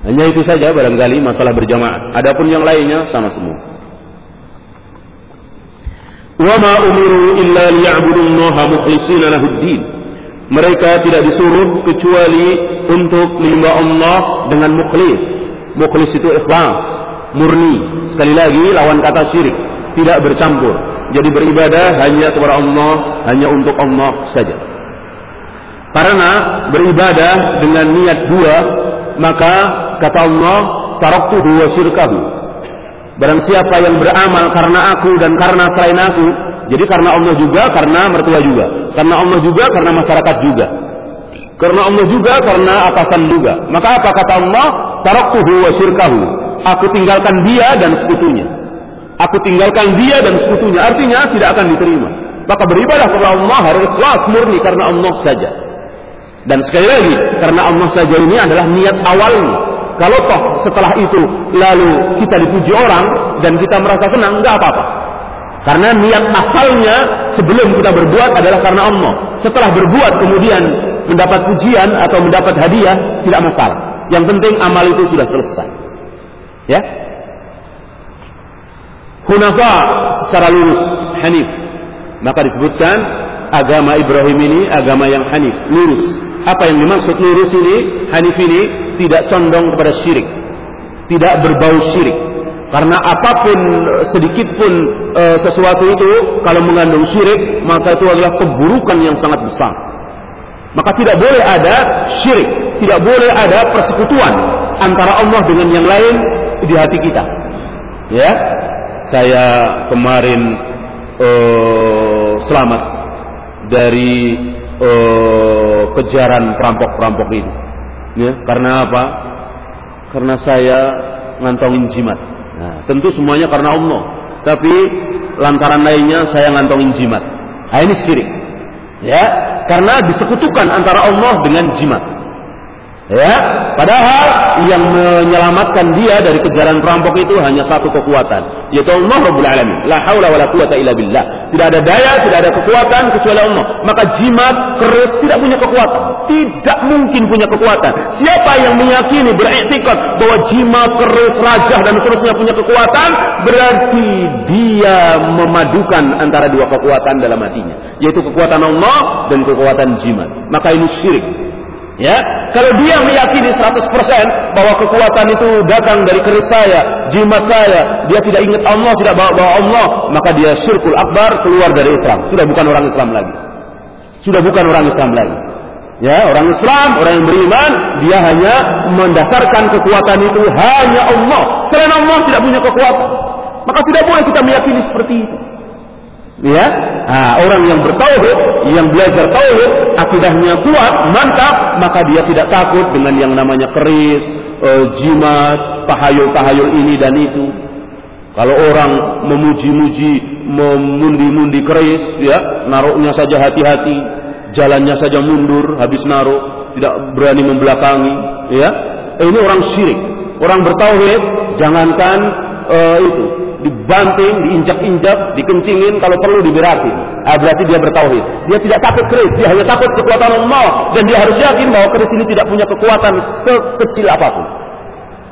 Hanya itu saja barangkali masalah berjamaah. Adapun yang lainnya sama semua. Mereka tidak disuruh kecuali untuk menyembah Allah dengan mukhlis. Mukhlis itu ikhlas, murni. Sekali lagi lawan kata syirik, tidak bercampur. Jadi beribadah hanya kepada Allah, hanya untuk Allah saja. Karena beribadah dengan niat dua, maka kata Allah, taraktuhu wa syirkahu. Barang siapa yang beramal karena aku dan karena selain aku, jadi karena Allah juga, karena mertua juga. Karena Allah juga, karena masyarakat juga. Karena Allah juga, karena atasan juga. Maka apa kata Allah? Taraktuhu wa syirkahu. Aku tinggalkan dia dan sekutunya. Aku tinggalkan dia dan sekutunya. Artinya tidak akan diterima. Maka beribadah kepada Allah harus ikhlas murni karena Allah saja. Dan sekali lagi, karena Allah saja ini adalah niat awalnya. Kalau toh setelah itu lalu kita dipuji orang dan kita merasa senang, nggak apa-apa. Karena niat asalnya sebelum kita berbuat adalah karena Allah. Setelah berbuat kemudian mendapat pujian atau mendapat hadiah tidak masalah. Yang penting amal itu sudah selesai. Ya. Hunafa secara lurus hanif. Maka disebutkan agama Ibrahim ini agama yang hanif, lurus. Apa yang dimaksud lurus ini, hanif ini tidak condong kepada syirik. Tidak berbau syirik karena apa pun sedikit pun e, sesuatu itu kalau mengandung syirik maka itu adalah keburukan yang sangat besar. Maka tidak boleh ada syirik, tidak boleh ada persekutuan antara Allah dengan yang lain di hati kita. Ya, saya kemarin e, selamat dari e, kejaran perampok-perampok ini. Ya, karena apa? Karena saya ngantongin jimat. Nah, tentu semuanya karena Allah. Tapi lantaran lainnya saya ngantongin jimat. Nah, ini syirik. Ya, karena disekutukan antara Allah dengan jimat. Ya, padahal yang menyelamatkan dia dari kejaran perampok itu hanya satu kekuatan, yaitu Allah Rabbul Alamin. La haula wala quwata illa billah. Tidak ada daya, tidak ada kekuatan kecuali Allah. Maka jimat, keris tidak punya kekuatan. Tidak mungkin punya kekuatan. Siapa yang meyakini beriktikad bahwa jimat, keris, rajah dan seterusnya punya kekuatan, berarti dia memadukan antara dua kekuatan dalam hatinya, yaitu kekuatan Allah dan kekuatan jimat. Maka ini syirik. Ya, kalau dia meyakini 100% bahwa kekuatan itu datang dari keris saya, jimat saya, dia tidak ingat Allah, tidak bawa bawa Allah, maka dia syirkul akbar keluar dari Islam. Sudah bukan orang Islam lagi. Sudah bukan orang Islam lagi. Ya, orang Islam, orang yang beriman, dia hanya mendasarkan kekuatan itu hanya Allah. Selain Allah tidak punya kekuatan. Maka tidak boleh kita meyakini seperti itu ya? Nah, orang yang bertauhid yang belajar tauhid akidahnya kuat mantap maka dia tidak takut dengan yang namanya keris uh, jimat tahayul-tahayul ini dan itu. Kalau orang memuji-muji memundi-mundi keris ya naruhnya saja hati-hati jalannya saja mundur habis naruh tidak berani membelakangi ya. Ini orang syirik. Orang bertauhid jangankan uh, itu dibanting, diinjak-injak, dikencingin, kalau perlu diberatin. Ah, berarti dia bertauhid. Dia tidak takut keris, dia hanya takut kekuatan Allah dan dia harus yakin bahwa keris ini tidak punya kekuatan sekecil apa pun.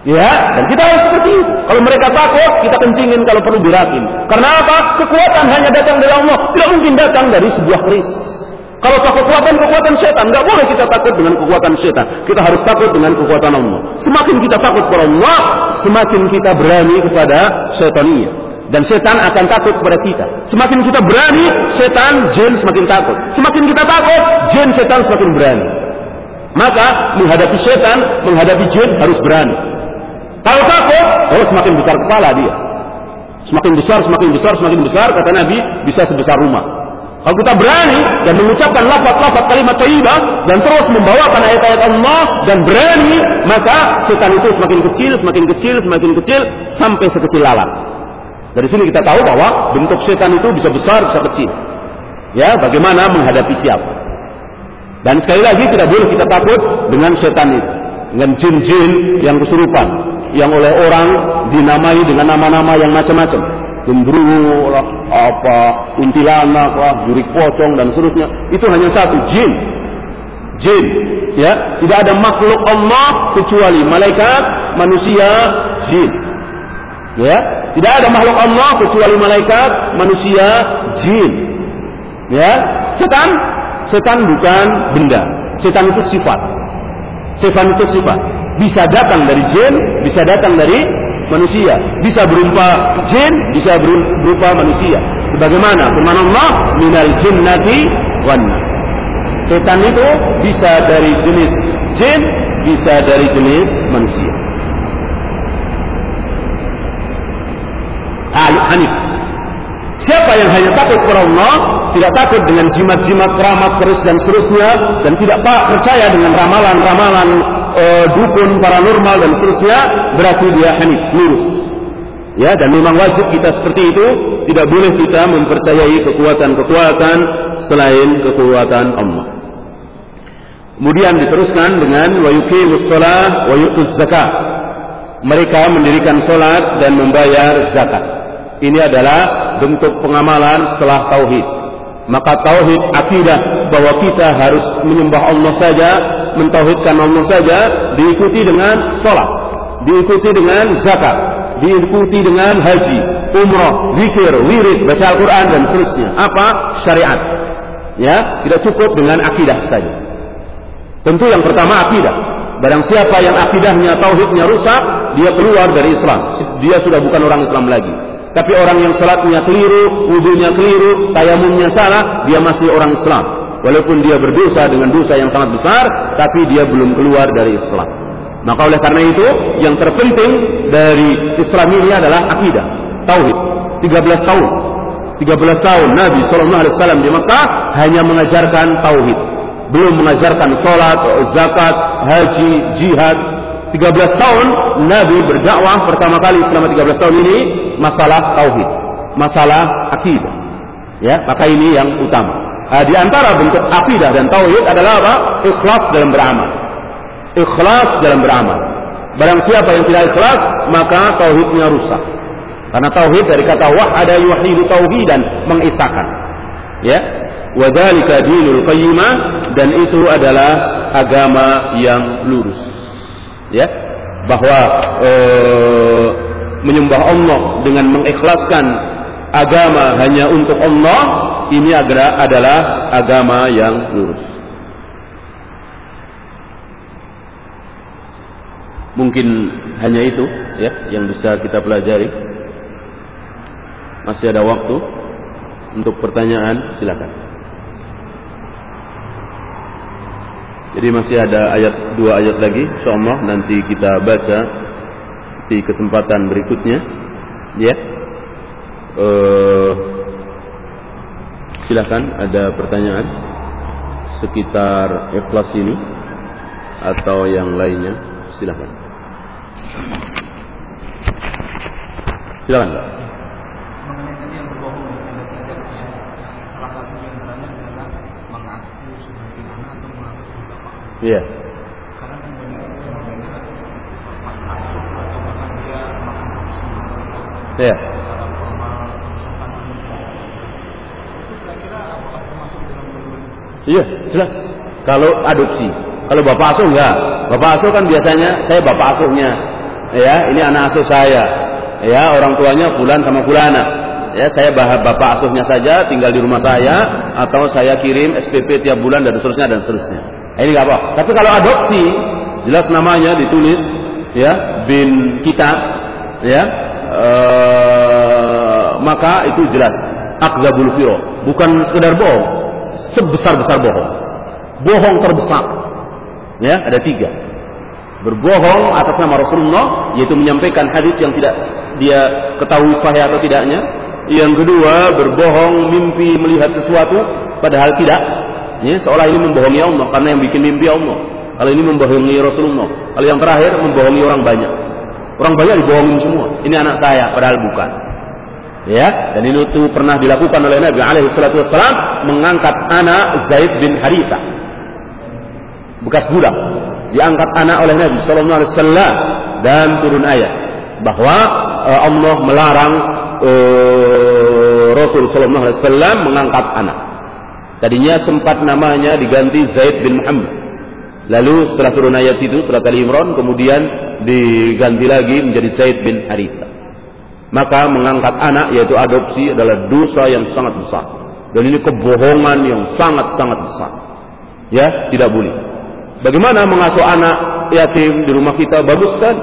Ya, dan kita harus seperti itu. Kalau mereka takut, kita kencingin kalau perlu beratin. Karena apa? Kekuatan hanya datang dari Allah, tidak mungkin datang dari sebuah keris. Kalau kekuatan kekuatan setan, nggak boleh kita takut dengan kekuatan setan. Kita harus takut dengan kekuatan Allah. Semakin kita takut kepada Allah, semakin kita berani kepada setania. Dan setan akan takut kepada kita. Semakin kita berani, setan, jin semakin takut. Semakin kita takut, jin, setan semakin berani. Maka menghadapi setan, menghadapi jin harus berani. Kalau takut, oh semakin besar kepala dia. Semakin besar, semakin besar, semakin besar, kata Nabi, bisa sebesar rumah. Kalau kita berani dan mengucapkan lafaz-lafaz kalimat thayyibah dan terus membawakan ayat-ayat Allah dan berani, maka setan itu semakin kecil, semakin kecil, semakin kecil sampai sekecil lalat. Dari sini kita tahu bahwa bentuk setan itu bisa besar, bisa kecil. Ya, bagaimana menghadapi siapa? Dan sekali lagi tidak boleh kita takut dengan setan itu, dengan jin-jin yang kesurupan, yang oleh orang dinamai dengan nama-nama yang macam-macam gendruwo lah, apa, kuntilanak lah, jurik pocong dan seterusnya. Itu hanya satu, jin. Jin, ya. Tidak ada makhluk Allah kecuali malaikat, manusia, jin. Ya, tidak ada makhluk Allah kecuali malaikat, manusia, jin. Ya, setan, setan bukan benda. Setan itu sifat. Setan itu sifat. Bisa datang dari jin, bisa datang dari manusia, bisa berupa jin, bisa berupa manusia. Sebagaimana firman Allah, "Minal jinnati wan Setan itu bisa dari jenis jin, bisa dari jenis manusia. Ali Hanif. Siapa yang hanya takut kepada Allah, tidak takut dengan jimat-jimat, keramat, keris dan seterusnya, dan tidak percaya dengan ramalan-ramalan e, dukun paranormal dan seterusnya berarti dia hanif lurus. Ya dan memang wajib kita seperti itu. Tidak boleh kita mempercayai kekuatan-kekuatan selain kekuatan Allah. Kemudian diteruskan dengan wa yuqimus shalah wa zakat mereka mendirikan salat dan membayar zakat. Ini adalah bentuk pengamalan setelah tauhid. Maka tauhid akidah bahwa kita harus menyembah Allah saja, mentauhidkan Allah saja diikuti dengan sholat, diikuti dengan zakat, diikuti dengan haji, umrah, zikir, wirid, baca Al-Quran dan seterusnya. Apa? Syariat. Ya, tidak cukup dengan akidah saja. Tentu yang pertama akidah. Barang siapa yang akidahnya, tauhidnya rusak, dia keluar dari Islam. Dia sudah bukan orang Islam lagi. Tapi orang yang salatnya keliru, wudhunya keliru, tayamumnya salah, dia masih orang Islam. Walaupun dia berdosa dengan dosa yang sangat besar, tapi dia belum keluar dari Islam. Maka oleh karena itu, yang terpenting dari Islam ini adalah akidah, tauhid. 13 tahun. 13 tahun Nabi SAW di Mekah hanya mengajarkan tauhid. Belum mengajarkan sholat, zakat, haji, jihad, 13 tahun Nabi berdakwah pertama kali selama 13 tahun ini masalah tauhid, masalah akidah. Ya, maka ini yang utama. Nah, di antara bentuk akidah dan tauhid adalah apa? Ikhlas dalam beramal. Ikhlas dalam beramal. Barang siapa yang tidak ikhlas, maka tauhidnya rusak. Karena tauhid dari kata wahada yuhidu tauhidan, mengisahkan. Ya, Wadhalika dinul qayyimah dan itu adalah agama yang lurus ya bahwa e, menyembah Allah dengan mengikhlaskan agama hanya untuk Allah ini adalah, agama yang lurus. Mungkin hanya itu ya yang bisa kita pelajari. Masih ada waktu untuk pertanyaan, silakan. Jadi masih ada ayat dua ayat lagi, insyaallah nanti kita baca di kesempatan berikutnya. Ya. Uh, silakan ada pertanyaan sekitar ikhlas ini atau yang lainnya, silakan. Silakan. Iya. Iya. Iya, jelas. Kalau adopsi, kalau bapak asuh enggak. Bapak asuh kan biasanya saya bapak asuhnya. Ya, ini anak asuh saya. Ya, orang tuanya bulan sama bulana. Ya, saya bapak asuhnya saja, tinggal di rumah saya, atau saya kirim SPP tiap bulan dan seterusnya dan seterusnya. Nah, ini enggak apa. Tapi kalau adopsi, jelas namanya ditulis, ya, bin kita, ya, ee, maka itu jelas. Akzabul firo, bukan sekedar bohong, sebesar-besar bohong. Bohong terbesar. Ya, ada tiga. Berbohong atas nama Rasulullah, yaitu menyampaikan hadis yang tidak dia ketahui sahih atau tidaknya. Yang kedua, berbohong mimpi melihat sesuatu padahal tidak. Ya, seolah ini membohongi Allah karena yang bikin mimpi Allah. Kalau ini membohongi Rasulullah. Kalau yang terakhir membohongi orang banyak. Orang banyak dibohongin semua. Ini anak saya padahal bukan. Ya, dan ini itu pernah dilakukan oleh Nabi alaihi salatu mengangkat anak Zaid bin Haritha. Bekas budak. Diangkat anak oleh Nabi sallallahu alaihi wasallam dan turun ayat bahwa uh, Allah melarang uh, Rasul sallallahu alaihi wasallam mengangkat anak. Tadinya sempat namanya diganti Zaid bin Muhammad. Lalu setelah turun ayat itu, surat Ali Imran, kemudian diganti lagi menjadi Zaid bin Haritha. Maka mengangkat anak yaitu adopsi adalah dosa yang sangat besar. Dan ini kebohongan yang sangat-sangat besar. Ya, tidak boleh. Bagaimana mengasuh anak yatim di rumah kita? Bagus kan?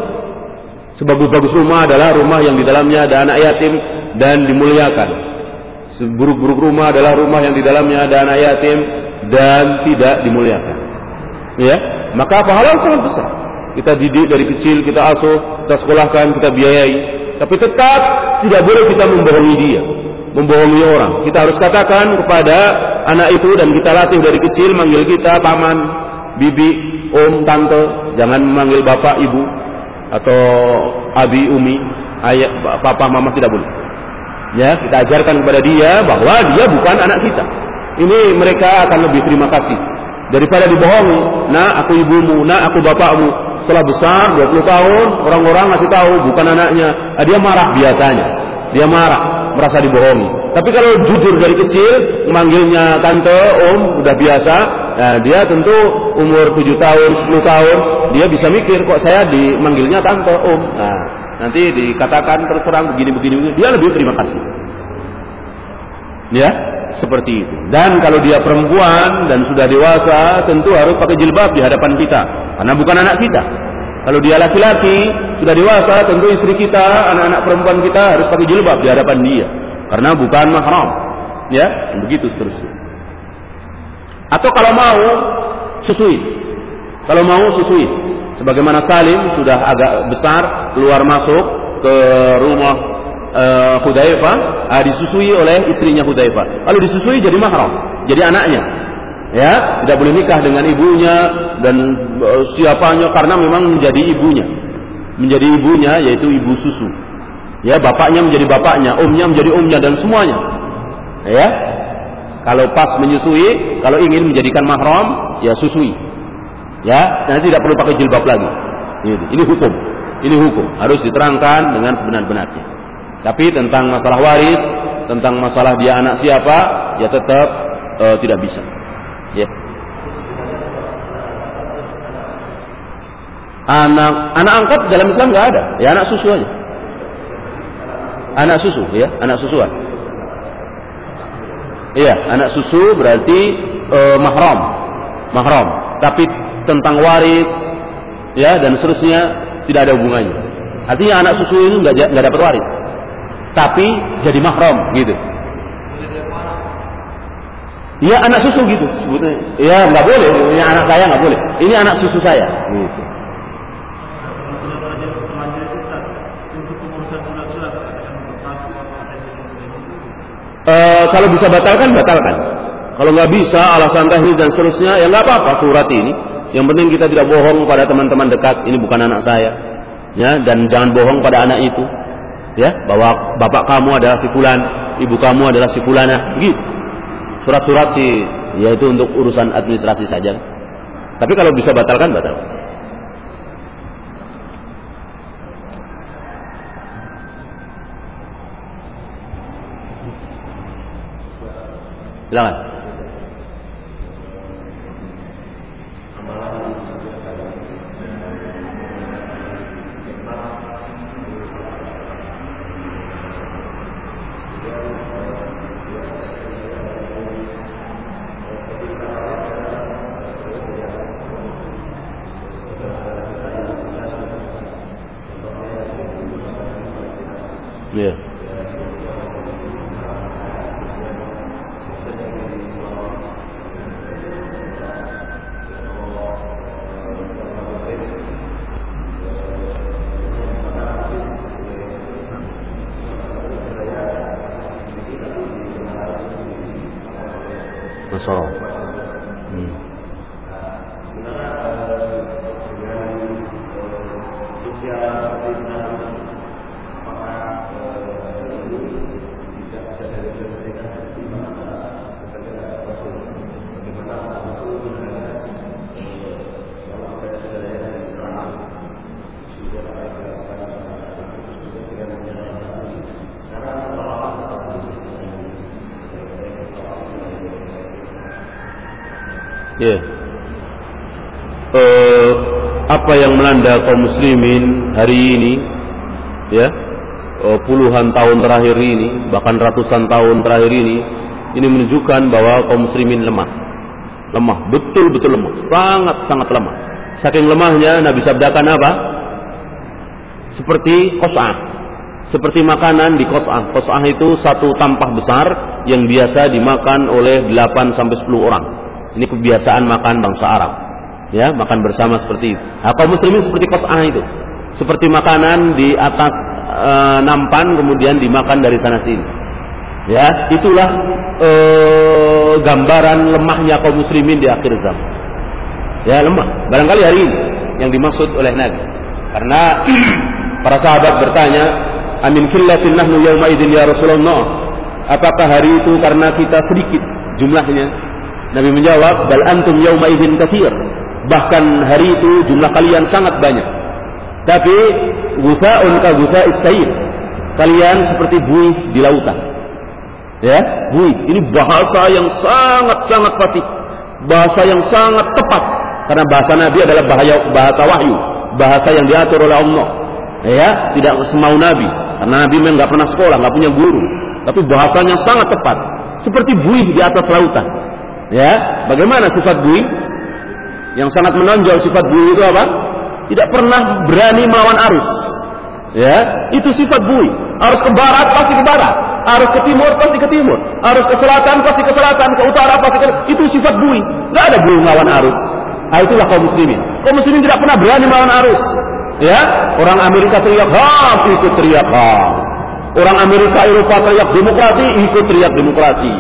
Sebagus-bagus rumah adalah rumah yang di dalamnya ada anak yatim dan dimuliakan. Seburuk-buruk rumah adalah rumah yang di dalamnya ada anak yatim dan tidak dimuliakan. Ya, maka pahala sangat besar. Kita didik dari kecil, kita asuh, kita sekolahkan, kita biayai. Tapi tetap tidak boleh kita membohongi dia, membohongi orang. Kita harus katakan kepada anak itu dan kita latih dari kecil manggil kita paman, bibi, om, tante, jangan memanggil bapak, ibu atau abi, umi, ayah, papa, mama tidak boleh. Ya, kita ajarkan kepada dia bahwa dia bukan anak kita. Ini mereka akan lebih terima kasih daripada dibohongi. Nah, aku ibumu, nah aku bapakmu. Setelah besar 20 tahun, orang-orang ngasih tahu bukan anaknya. Nah, dia marah biasanya. Dia marah, merasa dibohongi. Tapi kalau jujur dari kecil, manggilnya tante, om, udah biasa, nah, dia tentu umur 7 tahun, 10 tahun, dia bisa mikir kok saya dimanggilnya tante, om. Nah, nanti dikatakan terserang begini begini, begini. dia lebih terima kasih. Ya, seperti itu. Dan kalau dia perempuan dan sudah dewasa, tentu harus pakai jilbab di hadapan kita, karena bukan anak kita. Kalau dia laki-laki, sudah dewasa, tentu istri kita, anak-anak perempuan kita harus pakai jilbab di hadapan dia, karena bukan mahram. Ya, begitu seterusnya. Atau kalau mau susui. Kalau mau susui. Sebagaimana Salim sudah agak besar keluar masuk ke rumah uh, uh, disusui oleh istrinya Hudayfa. Kalau disusui jadi mahram, jadi anaknya. Ya, tidak boleh nikah dengan ibunya dan uh, siapanya karena memang menjadi ibunya. Menjadi ibunya yaitu ibu susu. Ya, bapaknya menjadi bapaknya, omnya menjadi omnya dan semuanya. Ya. Kalau pas menyusui, kalau ingin menjadikan mahram, ya susui. Ya, nanti tidak perlu pakai jilbab lagi. Ini, ini hukum. Ini hukum. Harus diterangkan dengan sebenar-benarnya. Tapi tentang masalah waris, tentang masalah dia anak siapa, ya tetap uh, tidak bisa. Ya. Anak anak angkat dalam Islam nggak ada, ya anak susu aja. Anak susu, ya, anak susuan. Iya, anak susu berarti uh, mahram, mahram. Tapi tentang waris, ya dan seterusnya tidak ada hubungannya. Artinya anak susu itu nggak nggak dapat waris tapi jadi mahram gitu. Iya anak susu gitu sebutnya. Iya nggak boleh, ini anak saya nggak boleh. Ini anak susu saya. Gitu. Uh, kalau bisa batalkan, batalkan. Kalau nggak bisa, alasan teknis dan seterusnya, ya nggak apa-apa surat ini. Yang penting kita tidak bohong pada teman-teman dekat. Ini bukan anak saya, ya. Dan jangan bohong pada anak itu ya bahwa bapak kamu adalah si fulan, ibu kamu adalah si fulana, gitu. Surat-surat sih yaitu untuk urusan administrasi saja. Tapi kalau bisa batalkan batal. Silakan. Ya. Nasara. Hmm. Ya. Eh, apa yang melanda kaum muslimin hari ini, ya, eh, puluhan tahun terakhir ini, bahkan ratusan tahun terakhir ini, ini menunjukkan bahwa kaum muslimin lemah, lemah, betul-betul lemah, sangat-sangat lemah. Saking lemahnya, Nabi sabdakan apa? Seperti kos'ah, seperti makanan di kos'ah. Kos'ah itu satu tampah besar yang biasa dimakan oleh 8 sampai 10 orang. Ini kebiasaan makan bangsa Arab. Ya, makan bersama seperti itu. Nah, muslimin seperti kos'ah itu. Seperti makanan di atas e, nampan kemudian dimakan dari sana sini. Ya, itulah e, gambaran lemahnya kaum muslimin di akhir zaman. Ya, lemah. Barangkali hari ini yang dimaksud oleh Nabi. Karena para sahabat bertanya, "Amin fillatin nahnu idzin ya Rasulullah?" Apakah hari itu karena kita sedikit jumlahnya Nabi menjawab, "Bal antum yauma idzin katsir." Bahkan hari itu jumlah kalian sangat banyak. Tapi gusaun ka gusa'is sayr. Kalian seperti buih di lautan. Ya, buih. Ini bahasa yang sangat-sangat fasih. Bahasa yang sangat tepat karena bahasa Nabi adalah bahaya, bahasa wahyu, bahasa yang diatur oleh Allah. Ya, tidak semau Nabi. Karena Nabi memang nggak pernah sekolah, nggak punya guru. Tapi bahasanya sangat tepat. Seperti buih di atas lautan. Ya, bagaimana sifat bui? Yang sangat menonjol sifat bui itu apa? Tidak pernah berani melawan arus. Ya, itu sifat bui. Arus ke barat pasti ke barat, arus ke timur pasti ke timur, arus ke selatan pasti ke selatan, ke utara pasti ke itu sifat bui. Tidak ada bui melawan arus. Nah, itulah kaum muslimin. Kaum muslimin tidak pernah berani melawan arus. Ya, orang Amerika teriak ham, ikut teriak ham. Orang Amerika Eropa teriak demokrasi, ikut teriak demokrasi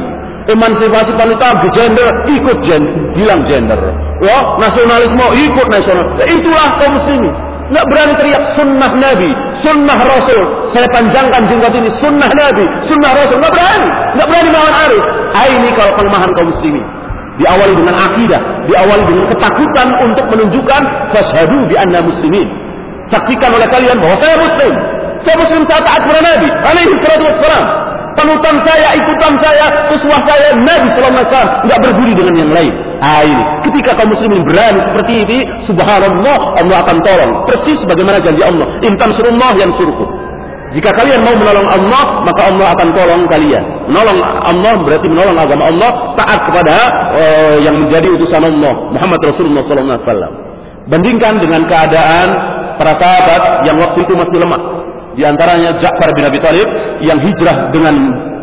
emansipasi wanita gender ikut gender, bilang gender ya nasionalisme ikut nasional ya, itulah kaum muslimin nggak berani teriak sunnah Nabi, sunnah Rasul. Saya panjangkan jenggot ini sunnah Nabi, sunnah Rasul. Nggak berani, nggak berani melawan arus. Ah, ini kalau kelemahan kaum muslimin. Diawali dengan akidah, diawali dengan ketakutan untuk menunjukkan fasyhadu bi anna muslimin. Saksikan oleh kalian bahwa saya muslim. Saya muslim saat taat kepada Nabi alaihi salatu wassalam panutan saya, ikutan saya, uswah saya, Nabi Wasallam, nggak berdiri dengan yang lain. Ah ketika kaum muslimin berani seperti ini, subhanallah, Allah akan tolong. Persis bagaimana janji Allah. Intan surullah yang suruhku. Jika kalian mau menolong Allah, maka Allah akan tolong kalian. Menolong Allah berarti menolong agama Allah, taat kepada uh, yang menjadi utusan Allah, Muhammad Rasulullah Wasallam. Bandingkan dengan keadaan para sahabat yang waktu itu masih lemah. Di antaranya Ja'far bin Abi Thalib yang hijrah dengan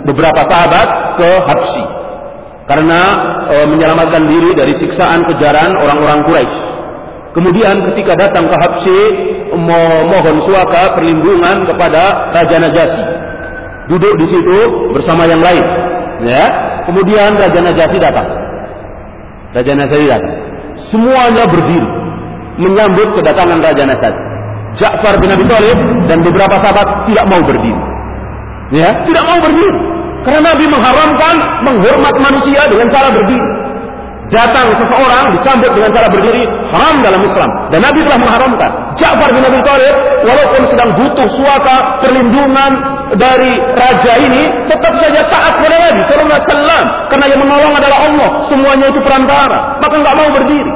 beberapa sahabat ke Habsyi karena e, menyelamatkan diri dari siksaan kejaran orang-orang Quraisy. Kemudian ketika datang ke Habsyi mohon suaka perlindungan kepada Raja Najasyi. Duduk di situ bersama yang lain. Ya. Kemudian Raja Najasyi datang. Raja Najasyi datang. Semuanya berdiri menyambut kedatangan Raja Najasyi. Ja'far bin Abi Thalib dan beberapa sahabat tidak mau berdiri. Ya, tidak mau berdiri. Karena Nabi mengharamkan menghormat manusia dengan cara berdiri. Datang seseorang disambut dengan cara berdiri haram dalam Islam dan Nabi telah mengharamkan. Ja'far bin Abi Thalib walaupun sedang butuh suaka perlindungan dari raja ini tetap saja taat kepada Nabi sallallahu alaihi wasallam karena yang menolong adalah Allah, semuanya itu perantara, maka nggak mau berdiri.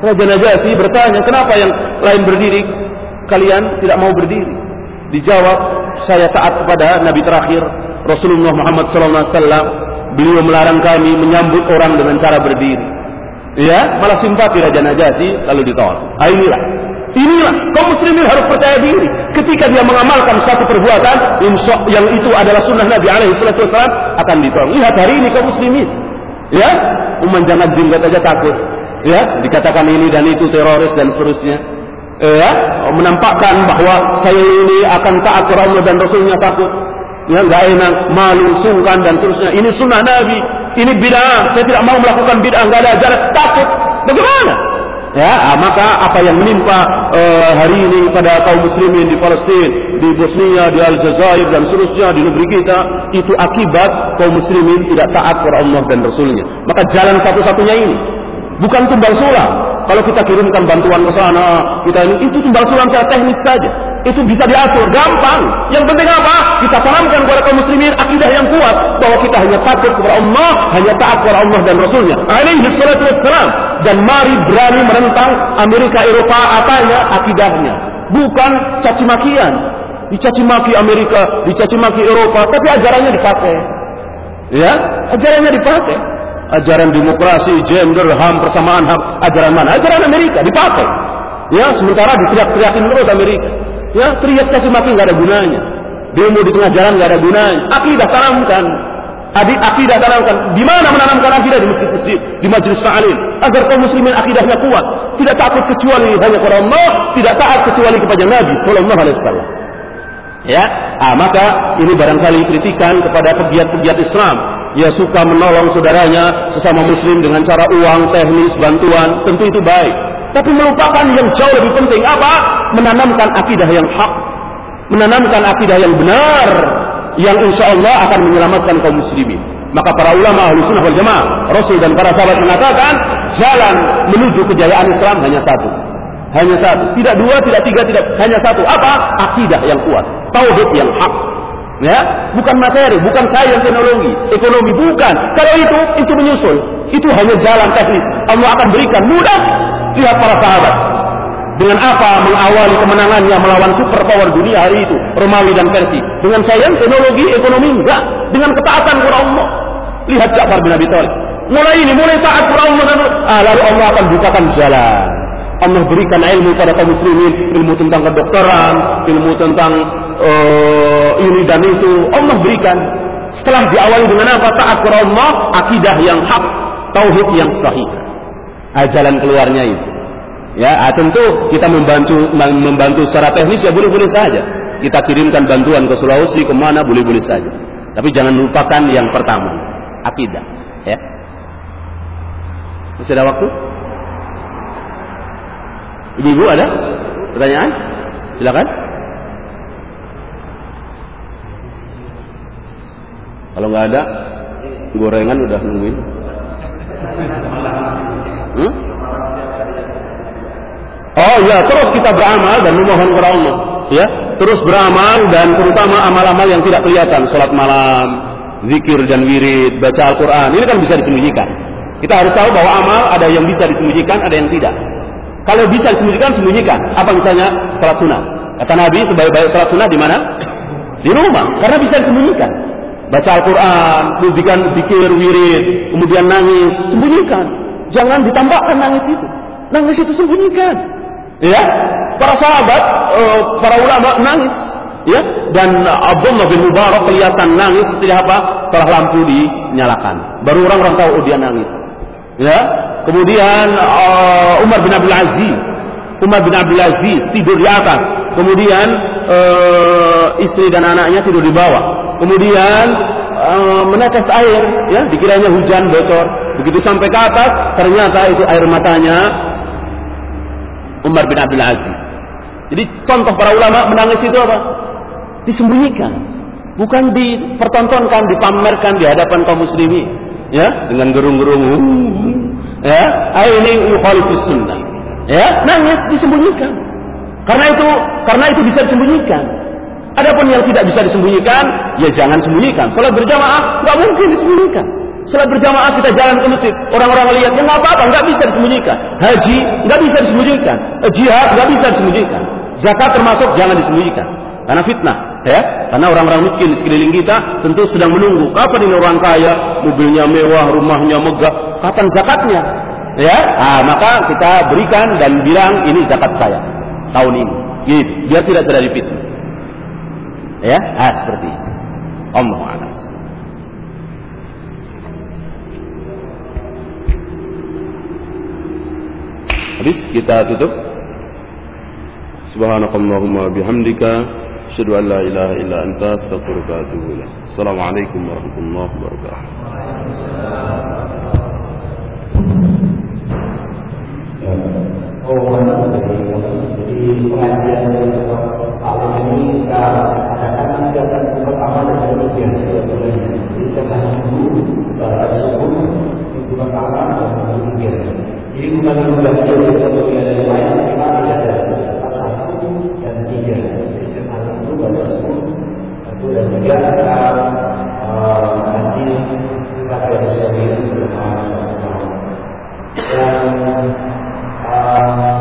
Raja Najasyi bertanya, "Kenapa yang lain berdiri? Kalian tidak mau berdiri? Dijawab, saya taat kepada Nabi terakhir Rasulullah Muhammad SAW. Beliau melarang kami menyambut orang dengan cara berdiri. Ya, malah simpati Raja Najasyi lalu ditolak. Ah, inilah Inilah kaum muslimin harus percaya diri. Ketika dia mengamalkan satu perbuatan yang itu adalah sunnah Nabi alaihi wasallam akan ditolong. Lihat hari ini kaum muslimin. Ya, jangan jinggat aja takut. Ya, dikatakan ini dan itu teroris dan seterusnya. Ya, menampakkan bahwa saya ini akan taat kepada Allah dan Rasulnya takut. Ya, nggak enak, malu, sungkan dan seterusnya. Ini sunnah Nabi, ini bid'ah. Saya tidak mau melakukan bid'ah, nggak ada ajaran, takut. Bagaimana? Ya, ah, maka apa yang menimpa uh, hari ini pada kaum muslimin di Palestina, di Bosnia, di Aljazair dan seterusnya di negeri kita itu akibat kaum muslimin tidak taat kepada Allah dan Rasulnya. Maka jalan satu-satunya ini bukan tumbal sulam. Kalau kita kirimkan bantuan ke sana, kita ini itu sulam secara teknis saja itu bisa diatur, gampang. Yang penting apa? Kita tanamkan kepada kaum muslimin akidah yang kuat bahwa kita hanya takut kepada Allah, hanya taat kepada Allah dan Rasulnya. Alaihi salatu wassalam. Dan mari berani menentang Amerika Eropa apanya? Akidahnya. Bukan caci makian. Dicaci maki Amerika, dicaci maki Eropa, tapi ajarannya dipakai. Ya, ajarannya dipakai. Ajaran demokrasi, gender, HAM, persamaan HAM, ajaran mana? Ajaran Amerika dipakai. Ya, sementara diteriak-teriakin terus Amerika. Ya, teriak caci maki nggak ada gunanya. Demo di tengah jalan nggak ada gunanya. Akidah tanamkan. Adik akidah tanamkan. Di mana menanamkan akidah di masjid-masjid, di majelis ta'lim, agar kaum muslimin akidahnya kuat, tidak takut kecuali hanya kepada Allah, tidak taat kecuali kepada Nabi sallallahu alaihi wasallam. Ya, ah, maka ini barangkali kritikan kepada pegiat-pegiat Islam Ya suka menolong saudaranya sesama muslim dengan cara uang, teknis, bantuan, tentu itu baik. Tapi melupakan yang jauh lebih penting apa? Menanamkan akidah yang hak. Menanamkan akidah yang benar. Yang insya Allah akan menyelamatkan kaum muslimin. Maka para ulama ahli sunnah wal jamaah, Rasul dan para sahabat mengatakan, jalan menuju kejayaan Islam hanya satu. Hanya satu. Tidak dua, tidak tiga, tidak. Hanya satu. Apa? Akidah yang kuat. Tauhid yang hak. Ya, bukan materi, bukan sains teknologi, ekonomi, bukan. Kalau itu, itu menyusul. Itu hanya jalan teknis. Allah akan berikan mudah. Lihat para sahabat. Dengan apa mengawali kemenangannya melawan superpower dunia hari itu, Romawi dan Persia. Dengan sains, teknologi, ekonomi, enggak. Dengan ketaatan kepada Allah. Lihat Ja'far bin Abi Thalib. Mulai ini, mulai taat kepada Allah. Ah, lalu Allah akan bukakan jalan. Allah berikan ilmu pada kaum muslimin, ilmu tentang kedokteran, ilmu tentang uh, ini dan itu. Allah berikan. Setelah diawali dengan apa? Taat kepada Allah, akidah yang hak, tauhid yang sahih. Ah, jalan keluarnya itu. Ya, ah, tentu kita membantu membantu secara teknis ya boleh-boleh saja. Kita kirimkan bantuan ke Sulawesi ke mana boleh-boleh saja. Tapi jangan lupakan yang pertama, akidah. Ya. Masih ada waktu? Ibu-ibu ada pertanyaan? Silakan. Kalau nggak ada, gorengan udah nungguin. Hmm? Oh ya, terus kita beramal dan memohon kepada Allah. Ya, terus beramal dan terutama amal-amal yang tidak kelihatan, sholat malam, zikir dan wirid, baca Al-Quran. Ini kan bisa disembunyikan. Kita harus tahu bahwa amal ada yang bisa disembunyikan, ada yang tidak. Kalau bisa disembunyikan, sembunyikan. Apa misalnya salat sunnah? Kata Nabi, sebaik-baik salat sunnah di mana? Di rumah, karena bisa disembunyikan. Baca Al-Quran, budikan pikir, wirid, kemudian nangis, sembunyikan. Jangan ditambahkan nangis itu. Nangis itu sembunyikan. Ya, para sahabat, eh, para ulama nangis. Ya, dan Abdullah bin Mubarak kelihatan nangis setelah apa? Setelah lampu dinyalakan. Baru orang-orang tahu oh, dia nangis. Ya, Kemudian uh, Umar bin Abdul Aziz, Umar bin Abdul Aziz tidur di atas. Kemudian uh, istri dan anaknya tidur di bawah. Kemudian uh, menetes air, ya, dikiranya hujan bocor. Begitu sampai ke atas, ternyata itu air matanya Umar bin Abdul Aziz. Jadi contoh para ulama menangis itu apa? Disembunyikan, bukan dipertontonkan, dipamerkan di hadapan kaum muslimin, ya, dengan gerung-gerung ya ini yukhalifus sunnah. Ya nangis disembunyikan. Karena itu karena itu bisa disembunyikan. Adapun yang tidak bisa disembunyikan ya jangan sembunyikan. Salat berjamaah nggak mungkin disembunyikan. Salat berjamaah kita jalan ke masjid orang-orang lihat ya nggak apa-apa nggak bisa disembunyikan. Haji nggak bisa disembunyikan. Jihad nggak bisa disembunyikan. Zakat termasuk jangan disembunyikan karena fitnah ya karena orang-orang miskin di sekeliling kita tentu sedang menunggu kapan ini orang kaya mobilnya mewah rumahnya megah kapan zakatnya? Ya, ah, maka kita berikan dan bilang ini zakat saya. tahun ini. Gitu. Biar tidak terjadi fitnah. Ya, ah, seperti. Allah. Habis kita tutup. Subhanakallahumma bihamdika asyhadu an la ilaha illa anta astaghfiruka wa atubu ilaik. Assalamualaikum warahmatullahi wabarakatuh. Oh, jadi pengajian dari alim ini kita adakan siapkan pertama dan demikian sebenarnya. Jadi kita dulu tersebut dan juga akan nanti kita akan bersyukur yang. Uh,